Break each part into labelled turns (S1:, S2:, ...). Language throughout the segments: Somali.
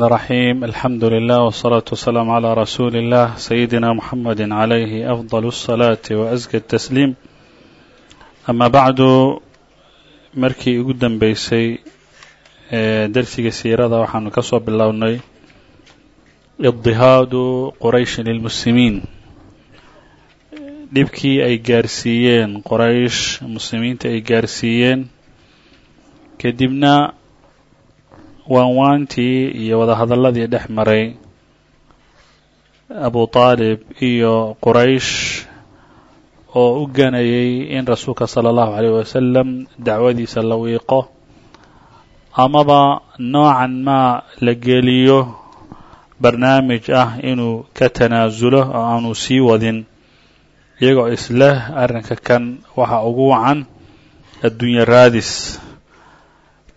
S1: الرحيم الحمد لله والصلاة والسلام على رسول الله سيدنا محمد عليه أفضل الصلاة وأزكى التسليم أما بعد markii ugu dambeysay ee dersiga siirada waxaanu ka soo bilownay idihaadu qurayshin lilmuslimiin dhibkii ay gaarsiiyeen qoraysh muslimiinta ay gaarsiiyeen kadibna waanwaantii iyo wadahadalladii dhex maray abu taalib iyo quraysh oo u ganayay in rasuulka sala allahu calayh wasalam dacwadiisa la wiiqo amaba noocan maa la geliyo barnaamij ah inuu ka tanaasulo oo aanu sii wadin. Iyagoo isleh arrinka kan waxa ugu wacan adduunye raadis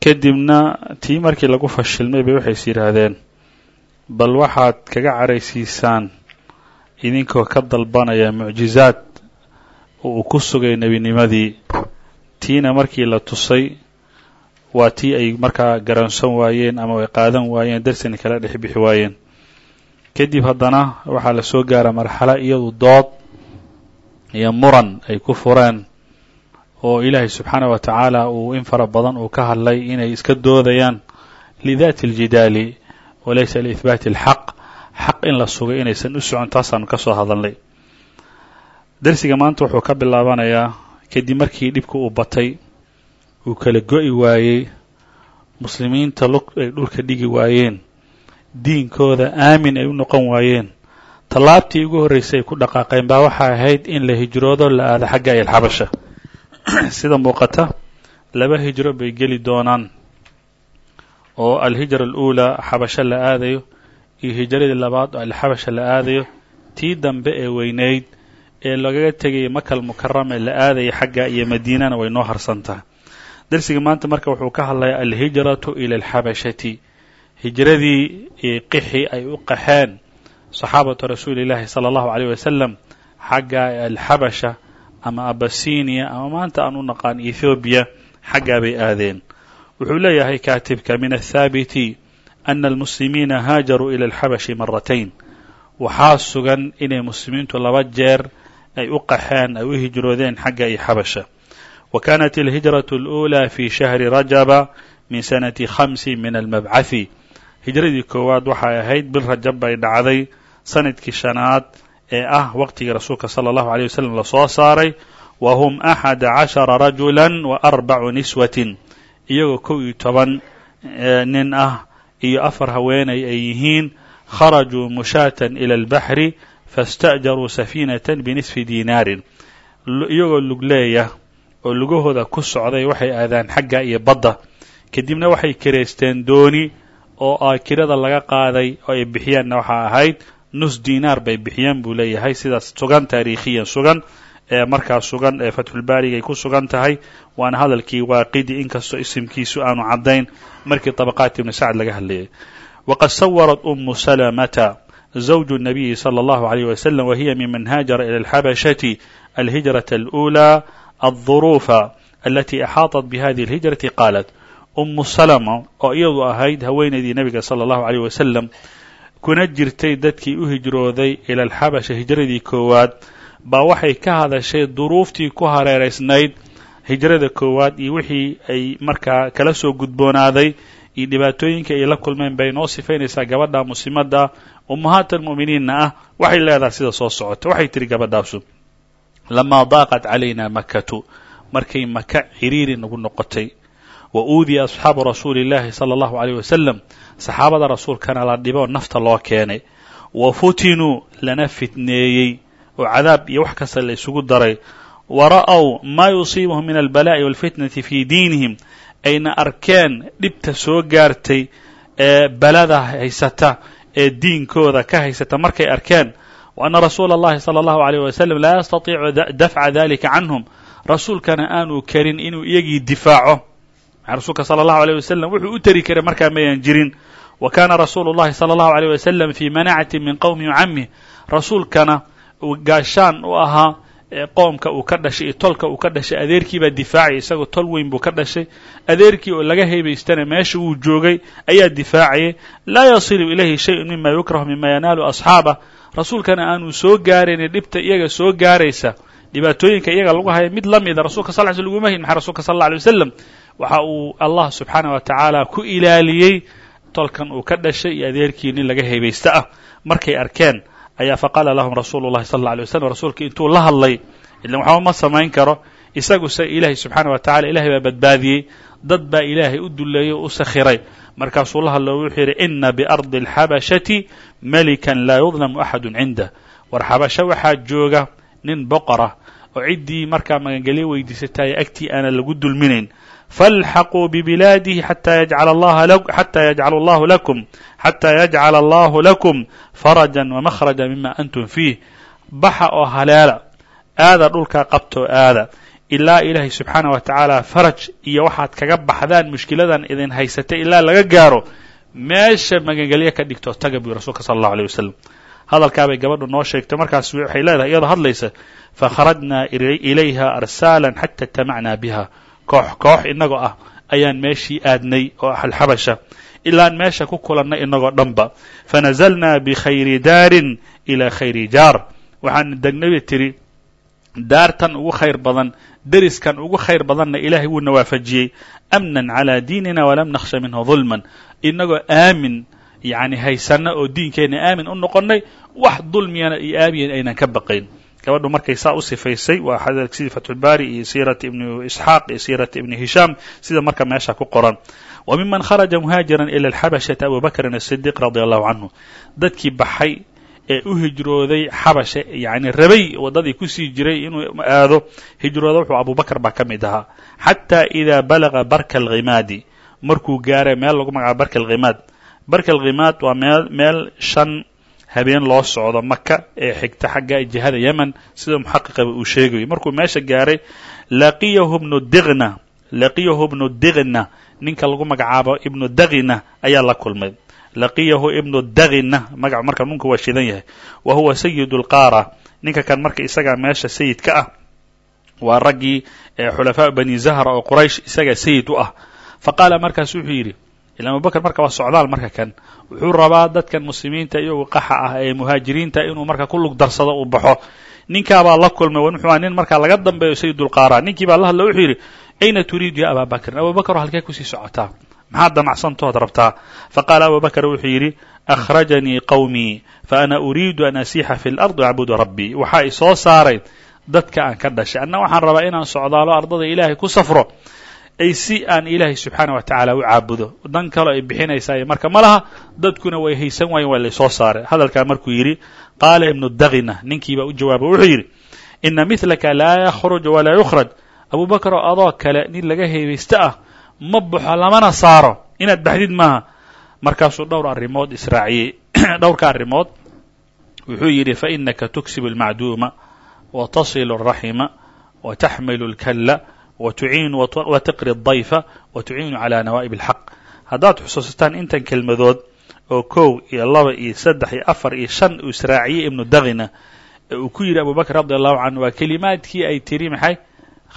S1: kadibna tii markii lagu fashilmay bay waxay is yidhaahdeen bal waxaad kaga caraysiisaan idinkoo ka dalbanaya mucjizaad uu ku sugay nebinimadii. Tiina markii la tusay waa tii ay markaa garansan waayeen ama ay qaadan waayeen darsina kala dhex bixi waayeen. Kadib haddana waxaa la soo gaara marxalo iyadu dood iyo muran ay ku fureen oo ilaahay subxaanah wa tacaala uu in fara badan uu ka hadlay inay iska doodayaan lidaati aljidaali walaysa liihbaati alxaq xaq in la sugay inaysan u socon taasaanu ka soo hadalnay. Darsiga maanta wuxuu ka bilaabanayaa kadib markii dhibka uu batay uu kala go'i waayey muslimiinta lug ay dhulka dhigi waayeen diinkooda aamin ay u noqon waayeen. Tallaabtii ugu horraysay ay ku dhaqaaqeen baa waxay ahayd in la hijroodo la aado xagga ilxabasha sida muuqata laba hijro bay geli doonaan oo alhijra aluulaa xabasho la aadayo iyo hijradii labaad oo alxabasha la aadayo tii dambe ee weynayd ee lagaga tegaya makal mukarama la aadaya xagga iyo madiinana way noo harsan tahay darsiga maanta marka wuxuu ka hadlayaa alhijratu ila alxabashati hijradii qixi ay u qaxeen saxaabatu rasuuli illaahi sala allahu aleyh wasalam xagga alxabasha ama abasinia ama maanta aan u naqaan ethoobiya xaggaa bay aadeen. Wuxuu leeyahay kaatibka min athaabiti ana almuslimiina haajaruu ila alxabashi maratayn waxaa sugan inay muslimiintu laba jeer ay u qaxeen ay u hijroodeen xagga iyo xabasha. Wa kaanat alhijratu اluulaa fi shahri rajaba min sanati khamsi min almabcathi hijradii koowaad waxay ahayd bil rajab bay dhacday sannadkii shanaad ee ah waqtigii rasuulka salى اllahu عalيه waslm lasoo saaray wa hum axada cashara rajula wa arbacu niswatin iyagoo kow iyo toban nin ah iyo afar haweenay ay yihiin kharajuu mushaatan ila albaxri faاsta'jaruu safiinatan binisfi diinaarin iyagoo lugleeya oo lugahooda ku socday waxay aadaan xagga iyo badda kadibna waxay kireysteen dooni oo kirada laga qaaday oo ay bixiyeenna waxaa ahayd nus diinaar bay bixiyeen buu leeyahay sidaas sugan taariikhiyan sugan ee markaa sugan ee fatxulbaarigay ku sugan tahay waana hadalkii waaqidi inkastoo isimkiisu aanu caddayn markii طabaqaat ibni sacd laga hadlayay waqad sawarat umu salamata زوج النبي صلى الله عليه وسلم وهي ممن هاجر إلى الحبشة الهجرة الأولى الظروف التي أحاطت بهذه الهجرة قالت أم سلمة oo iyadu ahayd haweenaydii nebiga salى الlahu عalيه wasalam kuna jirtay dadkii u hijrooday ila alxabasha hijradii koowaad baa waxay ka hadashay duruuftii ku hareeraysnayd hijrada koowaad iyo wixii ay markaa kala soo gudboonaaday iyo dhibaatooyinka ay la kulmeen bay noo sifaynaysaa gabadha muslimadda ummahaat almu'miniinna ah waxay leedahay sida soo socota waxay tihi gabadhaasu lamaa daaqat calayna makatu markay maka ciriiri nagu noqotay wa uudiya asxaabu rasuuli illaahi sala allahu aleyh wasalam saxaabada rasuulkana la dhibo nafta loo keenay. Wa futinuu lana fitneeyey. Oo cadaab iyo wax kasta la isugu daray. Wa ra'ow maa yusiibuhum min albalaa'i waalfitnati fii diinihim. Ayna arkeen dhibta soo gaartay ee balada haysata ee diinkooda ka haysata markay arkeen. Wa anna rasuula allahi sala allahu calayh wasalam laa yastatiicu dafca dalika canhum. Rasuulkana aanuu karin inuu iyagii difaaco maaa rasuulka sala allahu aleyh wasalam wuxuu u teri karay markaa mayan jirin wa kaana rasuulu llahi sala allahu aleyh wasalam fii manacatin min qowmi cammi rasuulkana gaashaan u ahaa qoomka uu ka dhashay iyo tolka uu ka dhashay adeerkiibaa difaacaya isagoo tol weyn buu ka dhashay. Adeerkii oo laga hebaystana meesha wuu joogay ayaa difaacayay. Laa yasilu ilayhi shay un mima yukrahu mima yanaalu asxaaba. Rasuulkana aanu soo gaaraynin dhibta iyaga soo gaaraysa dhibaatooyinka iyaga lagu haya mid la mida rasulka sal l sl lguma hayn maxaa rasulka sal alla alay wasalam waxa uu allah subxaanah wa tacaala ku ilaaliyey tolkan uu ka dhashay iyo adeerkii nin laga haybaysta ah. Markay arkeen ayaa faqaala lahum rasuulu llahi sal alla alay waslam rasuulka intuu la hadlay ilan waxba ma samayn karo. Isaguse ilaahay subxaana wa tacala ilahay baa badbaadiyey. Dad baa ilaahay u duleeyey o u sakhiray. Markaasuu la hadlo wuxuu yidhi ina biardi alxabashati melikan laa yudlamu axadu cindah war xabasho waxaa jooga nin boqorah oo ciddii markaa magangelyo weydiisatay agtii aana lagu dulminayn falxaquu bbilaadihi xataa yajcala allahu lakum xataa yajcala allahu lakum farajan wamakhraja mima antum fiih baxa oo haleela aada dhulkaa qabtoo aada ilaa ilaahay subxaana wa tacaala faraj iyo waxaad kaga baxdaan mushkiladan idin haysatay ilaa laga gaaro meesha magangelyo ka dhigto taga buy rasuulka sala allahu alيyh wasalam hadalkaabay gabadhu noo sheegtay markaas waxay leedahay iyadoo hadlaysa fakharajnaa ilayha arsaalan xata اtamacnaa biha koox koox inagoo ah ayaan meeshii aadnay oo ah alxabasha. Ilaan meesha ku kulannay inagoo dhanba fanazalnaa bikhayri daarin ilaa khayri jaar. Waxaan degnay tiri daartan ugu khayr badan deriskan ugu khayr badanna ilaahay wuuna waafajiyey amnan calaa diinina walam nakhsha minhu dulman inagoo aamin yacni haysanna oo diinkeenna aamin u noqonnay wax dulmiyana iyo aabiyan aynan ka baqayn gabadhu markay saa u sifaysay waa sidii fatxulbaari iyo siirati ibni isxaaq iyo siirati ibni hishaam sida marka meesha ku qoran. Wa miman kharaja muhaajiran ila alxabashati abu bakrin asidiiq radia allahu canhu dadkii baxay ee u hijrooday xabasha yacni rabay waddadii ku sii jiray inuu aado hijrooda wuxuu abubakar baa ka mid ahaa. Xataa idaa balaga barka alkhimaadi markuu gaaray meel lagu magacaabo barka alkhimaad barka alkhimaad waa meel meel shan habeen loo socdo maka ee xigta xagga jihada yemen sida muxaqiqaba uu sheegayo markuu meesha gaaray laqiyahu bnu diqna laqiyahu bnu diqna ninka lagu magacaabo ibnu daqina ayaa la kulmay. Laqiyahu ibnu daqina magac marka nunka waa shidan yahay. Wa huwa sayid lqaara ninka kan marka isagaa meesha sayid ka ah waa raggii xulafaa bani zahra oo quraysh isagaa sayid u ah. Fa qaala markaas wuxuu yidhi ila abubakr marka waa socdaal marka kan. Wuxuu rabaa dadkan muslimiinta iyagu qaxa ah ee muhaajiriinta inuu marka ku lug darsado uu baxo. Ninkaabaa la kulmay wuxuu nin markaa laga dambeeyo sayidulqaara ninkii baa la hadla wuxuu yidhi ayna turiidu ya abaa bakrin abubakr halkee ku sii socotaa maxaad damacsantood rabtaa? Faqaala abu bakr wuxuu yidhi akhrajanii qowmii faana uriidu an asiixa fi اlardi acbudu rabbii waxaa i soo saaray dadka aan ka dhashay. Anna waxaan rabaa inaan socdaalo ardada ilaahay ku safro ay si aan ilaahay subxaana wa tacaala u caabudo dan kaloo ay bixinaysaa marka ma laha dadkuna way haysan waayen waa laysoo saaray hadalkaa markuu yidhi qaala ibnu daqina ninkiibaa u jawaaba wuxuu yidhi ina midlaka laa yakhruj walaa yukhraj abu bakr oo adoo kale nin laga heebaysta ah ma baxo lamana saaro inaad baxdid maaha markaasuu dhowr arrimood israaciyey dhowrka arrimood wuxuu yidhi fainaka tuksibu اlmacduuma wa tasilu الraxima wa taxmilu اlkalla wtuciinu wataqri dayfa watuciinu calaa nawaa'ib alxaq haddaad xusuusataan intan kelmadood oo kow iyo laba iyo saddex iyo afar iyo shan uu israaciyey ibnu dakhina ee uu ku yidhi abubakr radi allahu canhu waa kelimaadkii ay tiri maxay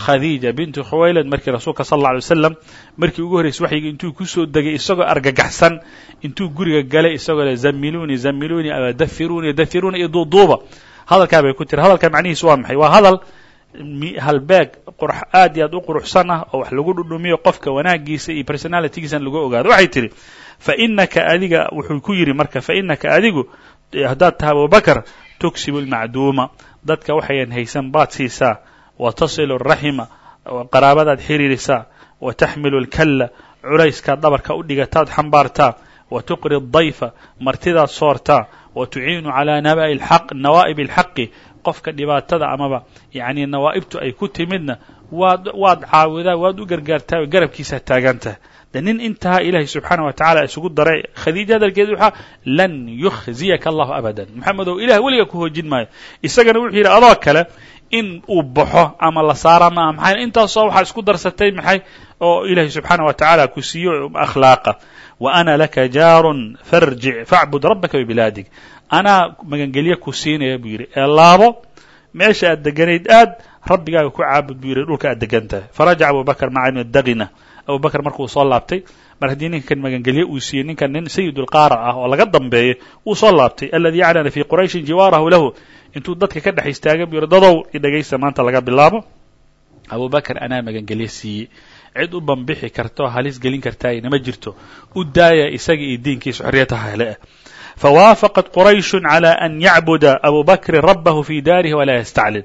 S1: khadiija bintu khuwaylad markii rasuulka sal alla alay wasalam markii ugu horraysay waxyigii intuu ku soo degay isagoo argagaxsan intuu guriga galay isagoo le zamiluunii zamiluunii ama dafiruunii dafiruuni iyo duuduuba hadalkaa bay ku tiri hadalka macnihiisu waa maxay waa hadal halbeeg qurux aad iyo aad u quruxsan ah oo wax lagu dhudhumiyo qofka wanaagiisa iyo personalitygiisana lagu ogaado waxay tidhi fa inaka adiga wuxuu ku yidhi marka fa inaka adigu haddaad tahay abubakr tugsibu lmacduuma dadka waxayan haysan baad siisaa wa tasilu araxima qaraabadaad xiriirisaa wa taxmilu lkalla culayskaad dhabarka u dhigataad xambaartaa wa tuqri adayfa martidaad soortaa wa tuciinu calaa nawaa'ib alxaqi qofka dhibaatada amaba yacni nawaa'ibtu ay ku timidna waad waad caawidaa waad u gargaartaa garabkiisaa taagantaha de nin intaha ilaahay subxaana wa tacala isugu daray khadiija hadalkeedu waxaa lan yukhziyaka allahu abadan. Maxamedow ilah weliga ku hoojin maayo. Isagana wuxuu yidhi adoo kale in uu baxo ama la saara maaha maxay intaasoo waxaa isku darsatay maxay? Oo ilaahay subxaana wa tacaala ku siiyo akhlaaqa. Wa ana laka jaarun farjic facbud rabbaka bibilaadig anaa magangelye ku siinaya buu yidhi. Ee laabo meesha aad deganayd aad rabbigaaga ku caabud buu yidhi. Dhulka aad degan tahay. Farajaca abubakr maca ibni dagina. Abubakr markuu soo laabtay mar haddii ninkan magangelye uu siiyey ninkan nin sayidulqaara ah oo laga dambeeyey wuu soo laabtay aladii aclana fii qurayshin jiwaarahu lahu. Intuu dadka ka dhex istaagay buu yidhi dadow i dhegaysta maanta laga bilaabo. Abubakr anaa magangelye siiyey. Cid u banbixi karta oo halis gelin kartaayna ma jirto. U daaya isaga iyo diinkiisa xorriyataha hele. ah fawaafaqat qurayshun calى an yacbuda abu bakrin rabbahu fi daarihi walaa yastaclin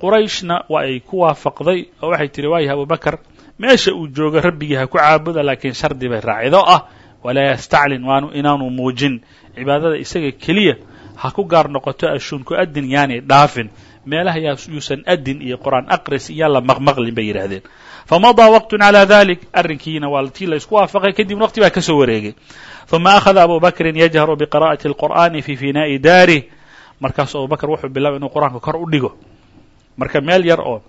S1: qurayshna waa ay ku waafaqday oo waxay tihi waayahay abubakr meesha uu joogo rabbigii ha ku caabuda laakiin shardi bay raacido ah walaa yastaclin waanu inaanu muujin cibaadada isaga keliya ha ku gaar noqoto ashuunku adin yaanay dhaafin meelaha yuusan adin iyo qur'aan aqris iyaan la maqmaqlin bay yidhaahdeen. Famadaa waqtun calaa dalik arrinkiina waa tii la isku waafaqay kadibna waqti baa ka soo wareegay. Uma akhada abu bakrin yajharu biqira'ati alqur'ani fi finaa'i daarih markaasu abubakr wuxuu bilaabay inuu qur'aanka kor u dhigo. Marka meel yar oo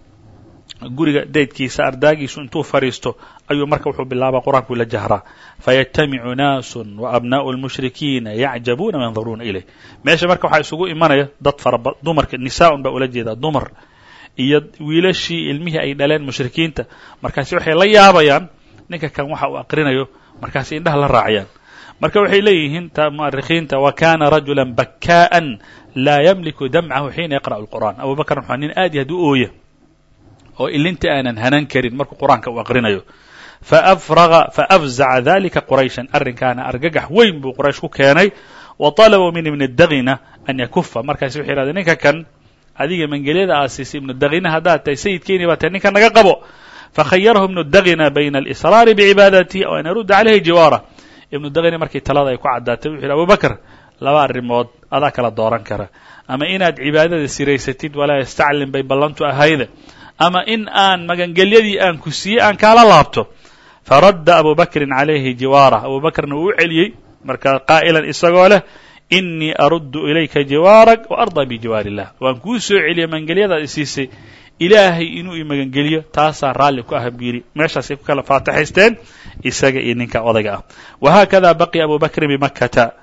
S1: guriga daydkiisa ardaagiisu intuu fadhiisto ayuu marka wuxuu bilaabaa qur'aankuu la jahraa. Fayajtamicu naasun wa abnaa'u lmushrikiina yacjabuuna yanduruuna ilayh. Meesha marka waxaa isugu imanaya dad faraba dumarka nisaa-un baa ula jeedaa dumar. Iyo wiilashii ilmihii ay dhaleen mushrikiinta. Markaasi waxay la yaabayaan ninka kan waxa uu aqrinayo markaasi indhaha la raacayaan. Marka waxay leeyihiin mu'arikhiinta wa kana rajula bakkaa'an laa yamliku damcahu xiina yaqra'u lqur'an abu bakr wuxuu nin aad iyo aad u ooya oo ilinta aanan hanan karin markuu qur'aanka uu aqrinayo. Faafraga faafzaca dalika qurayshan arrinkaana argagax weyn buu quraysh ku keenay. Wa talabuu min ibni dagina an yakufa markaasi waxay yidhahdeen ninka kan adiga mangelyada aasiisay ibnu dagina haddaad tahay sayidkeeni baa tahay ninka naga qabo. Fakhayarahu ibnu dagina bayna alisraari bicibaadatihi o an yarudda calayhi jiwaara. Ibnu dagina markii talada ay ku caddaatay wuxu yidhi abubakr laba arrimood adaa kala dooran kara. Ama inaad cibaadada siraysatid walaa yastaclin bay ballantu ahayde ama in aan magangelyadii aan ku siiyey aan kaala laabto faradda abu bakrin calayhi jiwaarah abu bakrna wuu u celiyey marka qaa'ilan isagoo leh inii aruddu ilayka jiwaarak wa ardaa bijiwaar illah waan kuu soo celiyey magangelyadaad isiisay ilaahay inuu i magangeliyo taasaan raalli ku ah buu yidhi. Meeshaasay ku kala faataxaysteen isaga iyo ninka odayga ah. Wahaakada baqiya abu bakrin bimakkata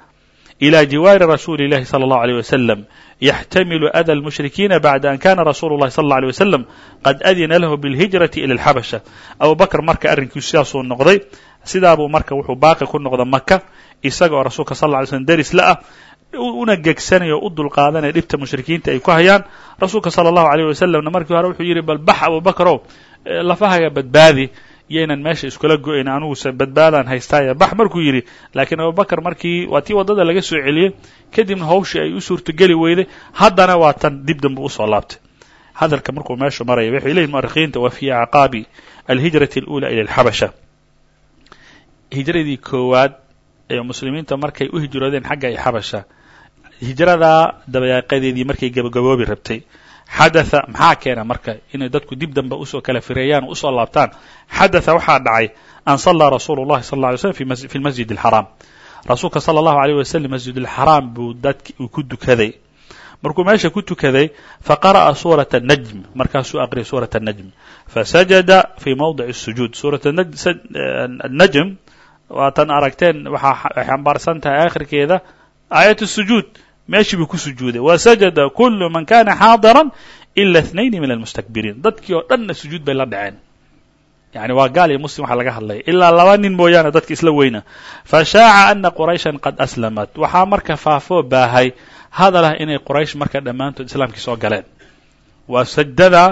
S1: إلى جوار رسول الله صلى الله عليه وسلم يحتمل أذى المشركين بعد أن كان رsuل الlahi صلى الله عليه وسلم قad أdina lahu بالهiجرaة إلى الxabشhة أbu bakr marka arrinkiisu sidaasuu noqday sidaabuu marka wuxuu baaqi ku noqda maka isaga oo rasuulka sal اه علي slm deris la ah una gegsanaya o u dulqaadanaya dhibta mushrikiinta ay ku hayaan rasuulka salى الlahu عalيه wasalamna markii hore wuxuu yidhi bal bax abu bakrow lafahaga badbaadi yaynan meesha iskula go'ayn aniguse badbaadaan haystaaye bax markuu yidhi laakiin abubakar markii waa tii waddada laga soo celiyey kadibna hawshii ay u suurtogeli weyday haddana waa tan dib dambe u soo laabtay. Hadalka markuu meeshu maraya waxay leeyihiin mu'arikhiinta wa fii acqaabi alhijrati alأulى ila alxabasha hijradii koowaad ee muslimiinta markay u hijroodeen xagga ay xabasha hijradaa dabayaaqadeedii markay gabagaboobi rabtay xadatha maxaa keena marka inay dadku dib dambe usoo kala fireeyaan o usoo laabtaan xadatha waxaa dhacay an sallaa rasuulu llahi sal lla alay slm fi lmasjid alxaraam rasuulka sala allahu alayh wasalam masjid alxaraam buu dadki uu ku dukaday markuu meesha ku tukaday faqara'a suurat الnajm markaasuu aqriyay suurat الnajm fasajada fii mawdic الsujuud suurat الnajm waatan aragteen waxaa xambaarsan tahay aakhirkeeda aayat الsujuud meeshii buu ku sujuuday wasajada kulu man kana xaadiran ila اثnayn min almustakbiriin dadkii oo dhanna sujuud bay la dhaceen yani waa gaal iyo muslim waxaa laga hadlaya ilaa laba nin mooyaane dadka isla weyna fashaaca ana qurayshan qad aslamat waxaa marka faafoo baahay hadal ah inay quraysh marka dhammaantood islaamkii soo galeen waa sajdada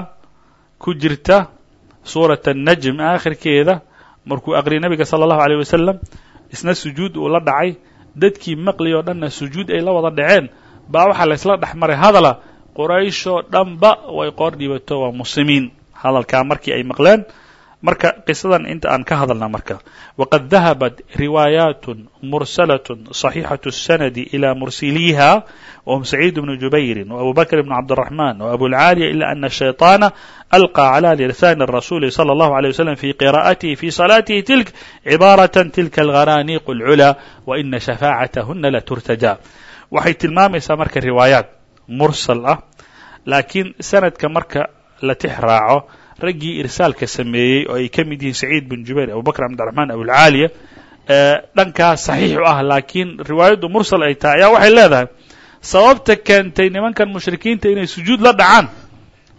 S1: ku jirta suurat الnajm aakhirkeeda markuu aqriyay nabiga salى اllahu alيه wasalam isna sujuud uu la dhacay dadkii maqli oo dhanna sujuud ay la wada dhaceen baa waxaa laysla dhex maray hadala qurayshoo dhanba way qoor dhibato waa muslimiin. Hadalkaa markii ay maqleen marka qisadan inta aan ka hadalna marka waqad dahabat riwaayaat mursalat صaxiixaة الsanadi ilى mursiliiha whm saciid bnu jubayri وabu bakr bn cabdالرaحman وabulcaaliya ila ana الshayطaana alqى عlى lisani الrasuli slى الlahu عalيه waslm fi qira'atihi fi salaatihi tilk cibaaraة tilka اlغaraniq اlculى waina shafaacatahuna laturtaja waxay tilmaamaysaa marka riwaayaat mursal ah laakiin sanadka marka la tix raaco raggii irsaalka sameeyey oo ay ka mid yihiin saciid bin jubayr abubakr cabdiraxmaan abulcaaliya dhankaas saxiix u ah laakiin riwaayaddu mursal ay tahay. Ayaa waxay leedahay sababta keentay nimankan mushrikiinta inay sujuud la dhacaan?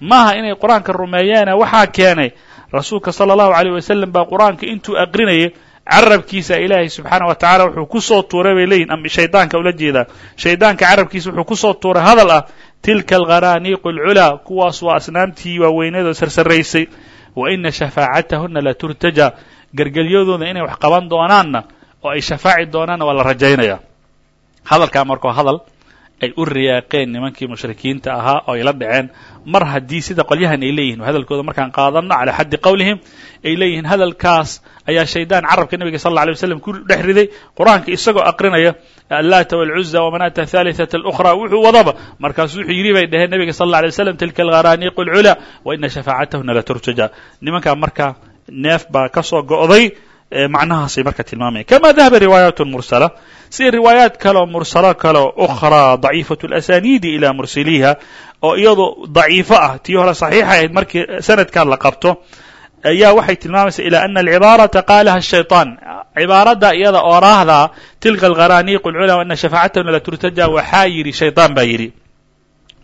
S1: Maaha inay qur'aanka rumeeyeene waxaa keenay rasuulka sala allahu alayh wasalam baa qur'aanka intuu aqrinayay carabkiisa ilaahay subxaana wa tacala wuxuu ku soo tuuray. Bay leeyihiin ama shaydaanka ula jeedaa? Shaydaanka carabkiisa wuxuu ku soo tuuray hadal ah tilka algharaaniiqu alculaa kuwaas waa asnaamtii waaweyneedoo sarsaraysay wa ina shafaacatahuna la turtaja gargalyadooda inay wax qaban doonaanna oo ay shafaaci doonaanna waa la rajaynaya. Hadalkaa ay u riyaaqeen nimankii mushrikiinta ahaa oo ay la dhaceen. Mar haddii sida qolyahan ay leeyihiin hadalkooda markaan qaadanno calaa xaddi qowlihim ay leeyihiin hadalkaas ayaa shaydaan carabka nebiga sal alla alay waslam ku dhex riday. Qur'aanka isagoo aqrinaya allaata walcuza wamanaata athaalithata alukhra wuxuu wadaba markaasuu wuxuu yidhi bay dhaheen nebiga sal alla alay waslam tilka algharaaniiqu alculaa wa ina shafaacatahuna la turtaja nimankaa markaa neef baa ka soo go'day macnahaasay marka tilmaamaya kama dahaba riwaayaat mursala sida riwaayaat kaleoo mursalo kaleo ukhraa daciifatu اlasaniidi ilaa mursiliha oo iyadoo daciifo ah tii hore saxiixa ahayd markii sanadkaa la qabto ayaa waxay tilmaamaysaa ilaa ana alcibaarata qaalaha shayطaan cibaaradda iyada ooraahda tilka algharaaniiq اlculaa ana shafaacatahuna la turtaja waxaa yidhi shayطaan baa yidhi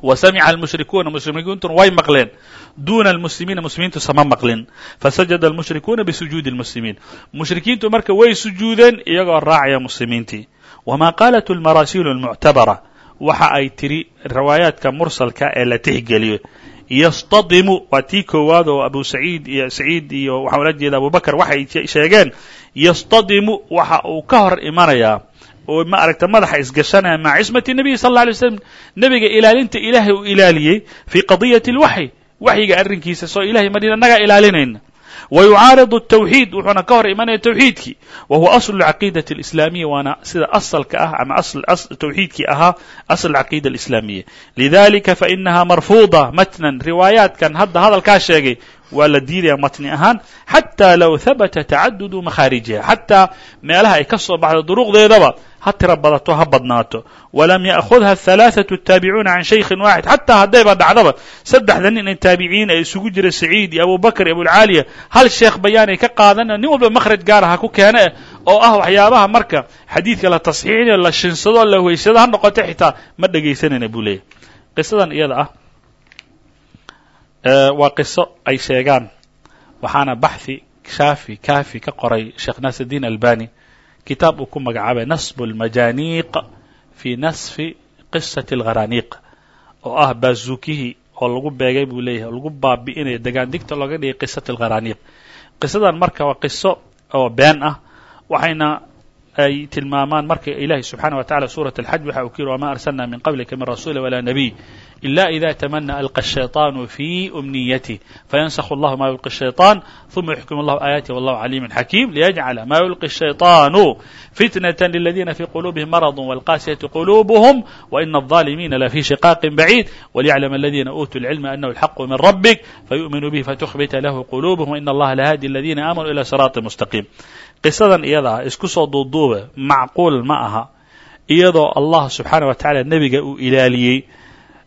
S1: wa samica almushrikuuna mushrikiintuna way maqleen duuna almuslimiina muslimiintu sama maqlin fasajada almushrikuuna bisujuudi lmuslimiin mushrikiintu marka way sujuudeen iyagoo raacaya muslimiintii wamaa qaalat almaraasiilu almuctabara waxa ay tiri riwaayaadka mursalka ee la tixgeliyo yastadimu waa tii koowaad oo abu saciid iyo saciid iyo waxaan ula jeeda abubakar waxay sheegeen yastadimu waxa uu ka hor imanayaa oo maaragta madaxa isgashanaya maca cismati nebiyi sal alla alay slam nebiga ilaalinta ilaahay uu ilaaliyey fii qadiyati alwaxyi waxyiga arrinkiisa soo ilahay madina nagaa ilaalinayna wa yucaaridu الtawxiid wuxuuna ka hor imanaya tawxiidkii wa huwa aslu اlcaqiidati اlislaamiya waana sida asalka ah ama tawxiidkii ahaa asl caqiida alislaamiya lidalika fainaha marfuuda matnan riwaayaatkan hadda hadalkaa sheegay waa la diidaya matni ahaan xataa low habata tacadudu makhaarijiha xataa meelaha ay ka soo baxdo duruqdeedaba ha tira badato ha badnaato walam ya'khudha halaaثaةu الtaabicuuna can shaykhin waaxid xataa haddayba dhacdaba saddexda nin ee taabiciin ee isugu jira saciid iyo abubakr iyo abulcaaliya hal sheekh bayaanay ka qaadana nin walba makhraj gaara ha ku keena eh oo ah waxyaabaha marka xadiidka la tasxiixinayo la shinsado la weysado ha noqoto xitaa ma dhegaysanayna buu leeyahy qisadan iyada ah waa qiso ay sheegaan waxaana baxhi shaafi kaafi ka qoray sheekh naasirdiin albani kitaab uu ku magacaabay nasbu اlmajaaniiq fii nasfi qisati اlgharaaniiq oo ah baazukihii oo lagu beegay buu leeyahay oo lagu baabi'inaya degaandigta looga dhigay qisati اlgharaaniiq qisadan marka waa qiso oo been ah waxayna ay tilmaamaan marka ilahi subxaanaه wa tacala suuraة اlxaj waxa uu ku yiri wma arsalna min qablika min rasuuli walaa nabiy إلا إذا تمنى ألقى الشيطان في أمنيته فينسخ الله ما يلقي الشيطان ثم يحكم الله آياته والله عليم حكيم ليجعل ما يلقي الشيطان فتنة للذين في قلوبهم مرض والقاسية قلوبهم وإن الظالمين لفي شقاق بعيد وليعلم الذين أوتوا العلم أنه الحق من ربك فيؤمنوا به فتخبت له قلوبهم وإن الله لهادي الذين آمنوا إلى صراط مستقيم qisadan iyada isku soo duuduube macquul ma aha iyadoo allah subxaana wa tacaala nebiga uu ilaaliyey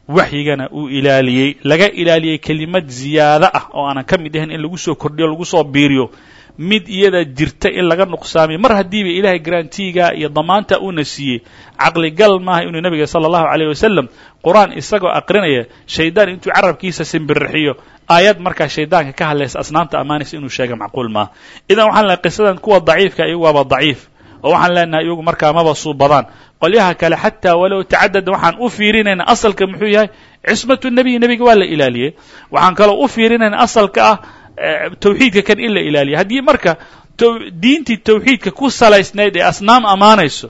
S1: waxyigana uu ilaaliyey laga ilaaliyey kelimad ziyaado ah oo aanan ka mid ahayn in lagu soo kordhiyo lagu soo biiriyo mid iyada jirta in laga nuqsaamiyo. Mar haddiiba ilaahay garantiiga iyo damaanta uuna siiyey caqligal maaha inuu nebiga sala allahu alayh wasalam qur'aan isagoo aqrinaya shaydaan intuu carabkiisa simbirixiyo aayad markaa shaydaanka ka hadlaysa asnaamta ammaanaysa inuu sheega macquul maaha idan waxaan lehay qisadan kuwa daciifka iyagu waaba daciif. Oo waxaan leenahay iyagu markaa maba suubadaan qolyaha kale xataa walow tacadada waxaan u fiirinayna asalka muxuu yahay cismatu nebiy nebiga waa la ilaaliyey waxaan kaloo u fiirinayna asalka ah tawxiidka kan in la ilaaliya haddii marka diintii tawxiidka ku salaysnayd ee asnaam ammaanayso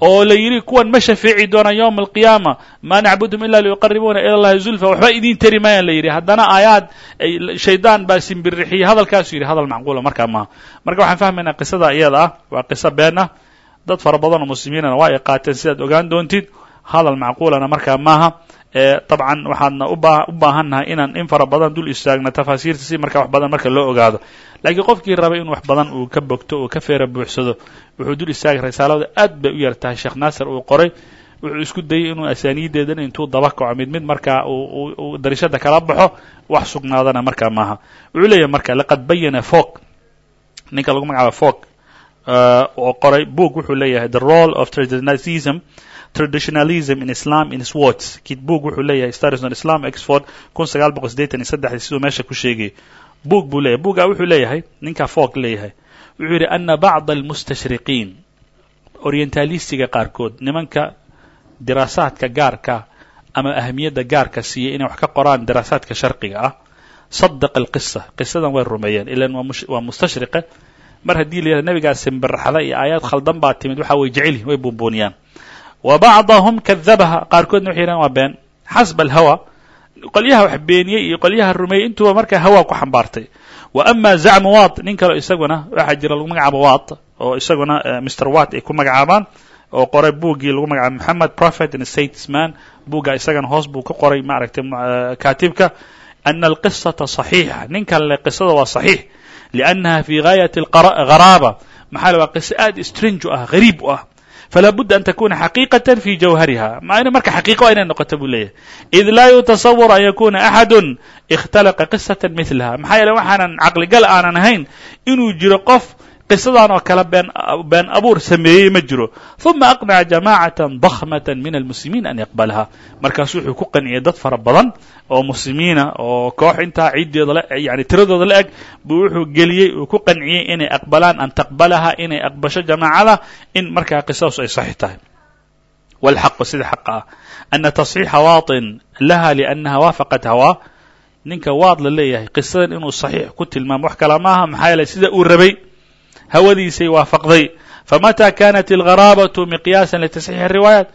S1: oo la yidhi kuwan ma shafeeci doonaan yowma alqiyaama maa nacbudhum ila liyuqaribuuna ila llahi zulfa waxba idiin tari maayaan la yidhi. Haddana aayaad shaydaan baa simbirixiyey hadalkaasu yidhi hadal macquula markaa maaha marka waxaan fahmaynaa qisada iyada ah waa qiso been ah dad fara badan oo muslimiinana waa ay qaateen sidaad ogaan doontid hadal macquulana markaa maaha dabcan waxaadna u baahannahay inaan in fara badan dul istaagno tafaasiirta si marka wax badan marka loo ogaado. Laakiin qofkii rabay in wax badan uu ka bogto oo ka feera buuxsado wuxuu dul istaagay risaalada aad bay u yar sheekh naasir uu qoray wuxuu isku dayey inuu asaaniideedana intuu daba kaco. Mid mid markaa uu darishada kala baxo wax sugnaadana markaa maaha. Wuxuu leeyahay marka laqad bayana fog ninka lagu magacaaba fog oo qoray book wuxuu leeyahay the role of traditionalism traditionalism in islam in swords kid book wuxuu leeyahay studies on islam oxford kun sagaal boqol siddeetan iyo saddexdii siduu meesha ku sheegay. Book buu leeyahay. Buugaa wuxuu leeyahay ninkaa foog leeyahay. Wuxuu yidhi ana bacda almustashriqiin orientalistiga qaarkood nimanka diraasaadka gaarka ama ahamiyadda gaarka siiya inay wax ka qoraan diraasaadka sharqiga ah. Sadaqa alqisa qisadan way rumeeyeen. Ilan waa mustashriqe mar haddii la yidhaha nabigaa simbiraxda iyo aayaad khaldan baa timid waxa way jecelyihin way buunbuuniyaan wa bacdahum kadabaha qaarkoodna waxay yidhahan waa been xasba alhawa qolyaha wax beeniyey iyo qolyaha rumeeyey intuba markaa hawa ku xambaartay wa ama zacmu wat nin kaleo isaguna waxaa jira lagu magacaabo wat oo isaguna mr wat ay ku magacaabaan oo qoray buuggii lagu magacaabo moxamed prophet and statesman buugga isagana hoos buu ka qoray maaragtay kaatibka ana alqisata صaxiixa ninkan le qisada waa صaxiix liأnnaha fi gaayat اgharaaba maxaa le waa qiso aad strange u ah gariib u ah budda an takuna xaqiiqaة fi jawhariha ma ina marka xaqiiqo inay noqoto buu leeyahay id laa yutasawar an yakuna axadu ikhtalaqa qisaة milaha maxaa yeele waxaanan caqligal aanan ahayn inuu jiro qof qisadan oo kale been been abuur sameeyey ma jiro ثuma aqnaca jamacaة ضakhmaة min almuslimiin an yaqbalaha markaasu wuxuu ku qanciyey dad fara badan oo muslimiina oo koox intaa ciiddeeda la yani tiradooda la eg buu wuxuu geliyey uu ku qanciyey inay aqbalaan an taqbalaha inay aqbasho jamaacada in markaa qisadaas ay saxiix tahay wاlxaqu sida xaqa ah ana taصxiixa waaطin laha liأnnaha waafaqat hawaa ninka waad la leeyahay qisadan inuu صaxiix ku tilmaamo wax kala maaha maxaa yeelay sida uu rabay hawadiisay waafaqday. Famata kanat algharaabatu miqyaasa litasxiix الriwaayaat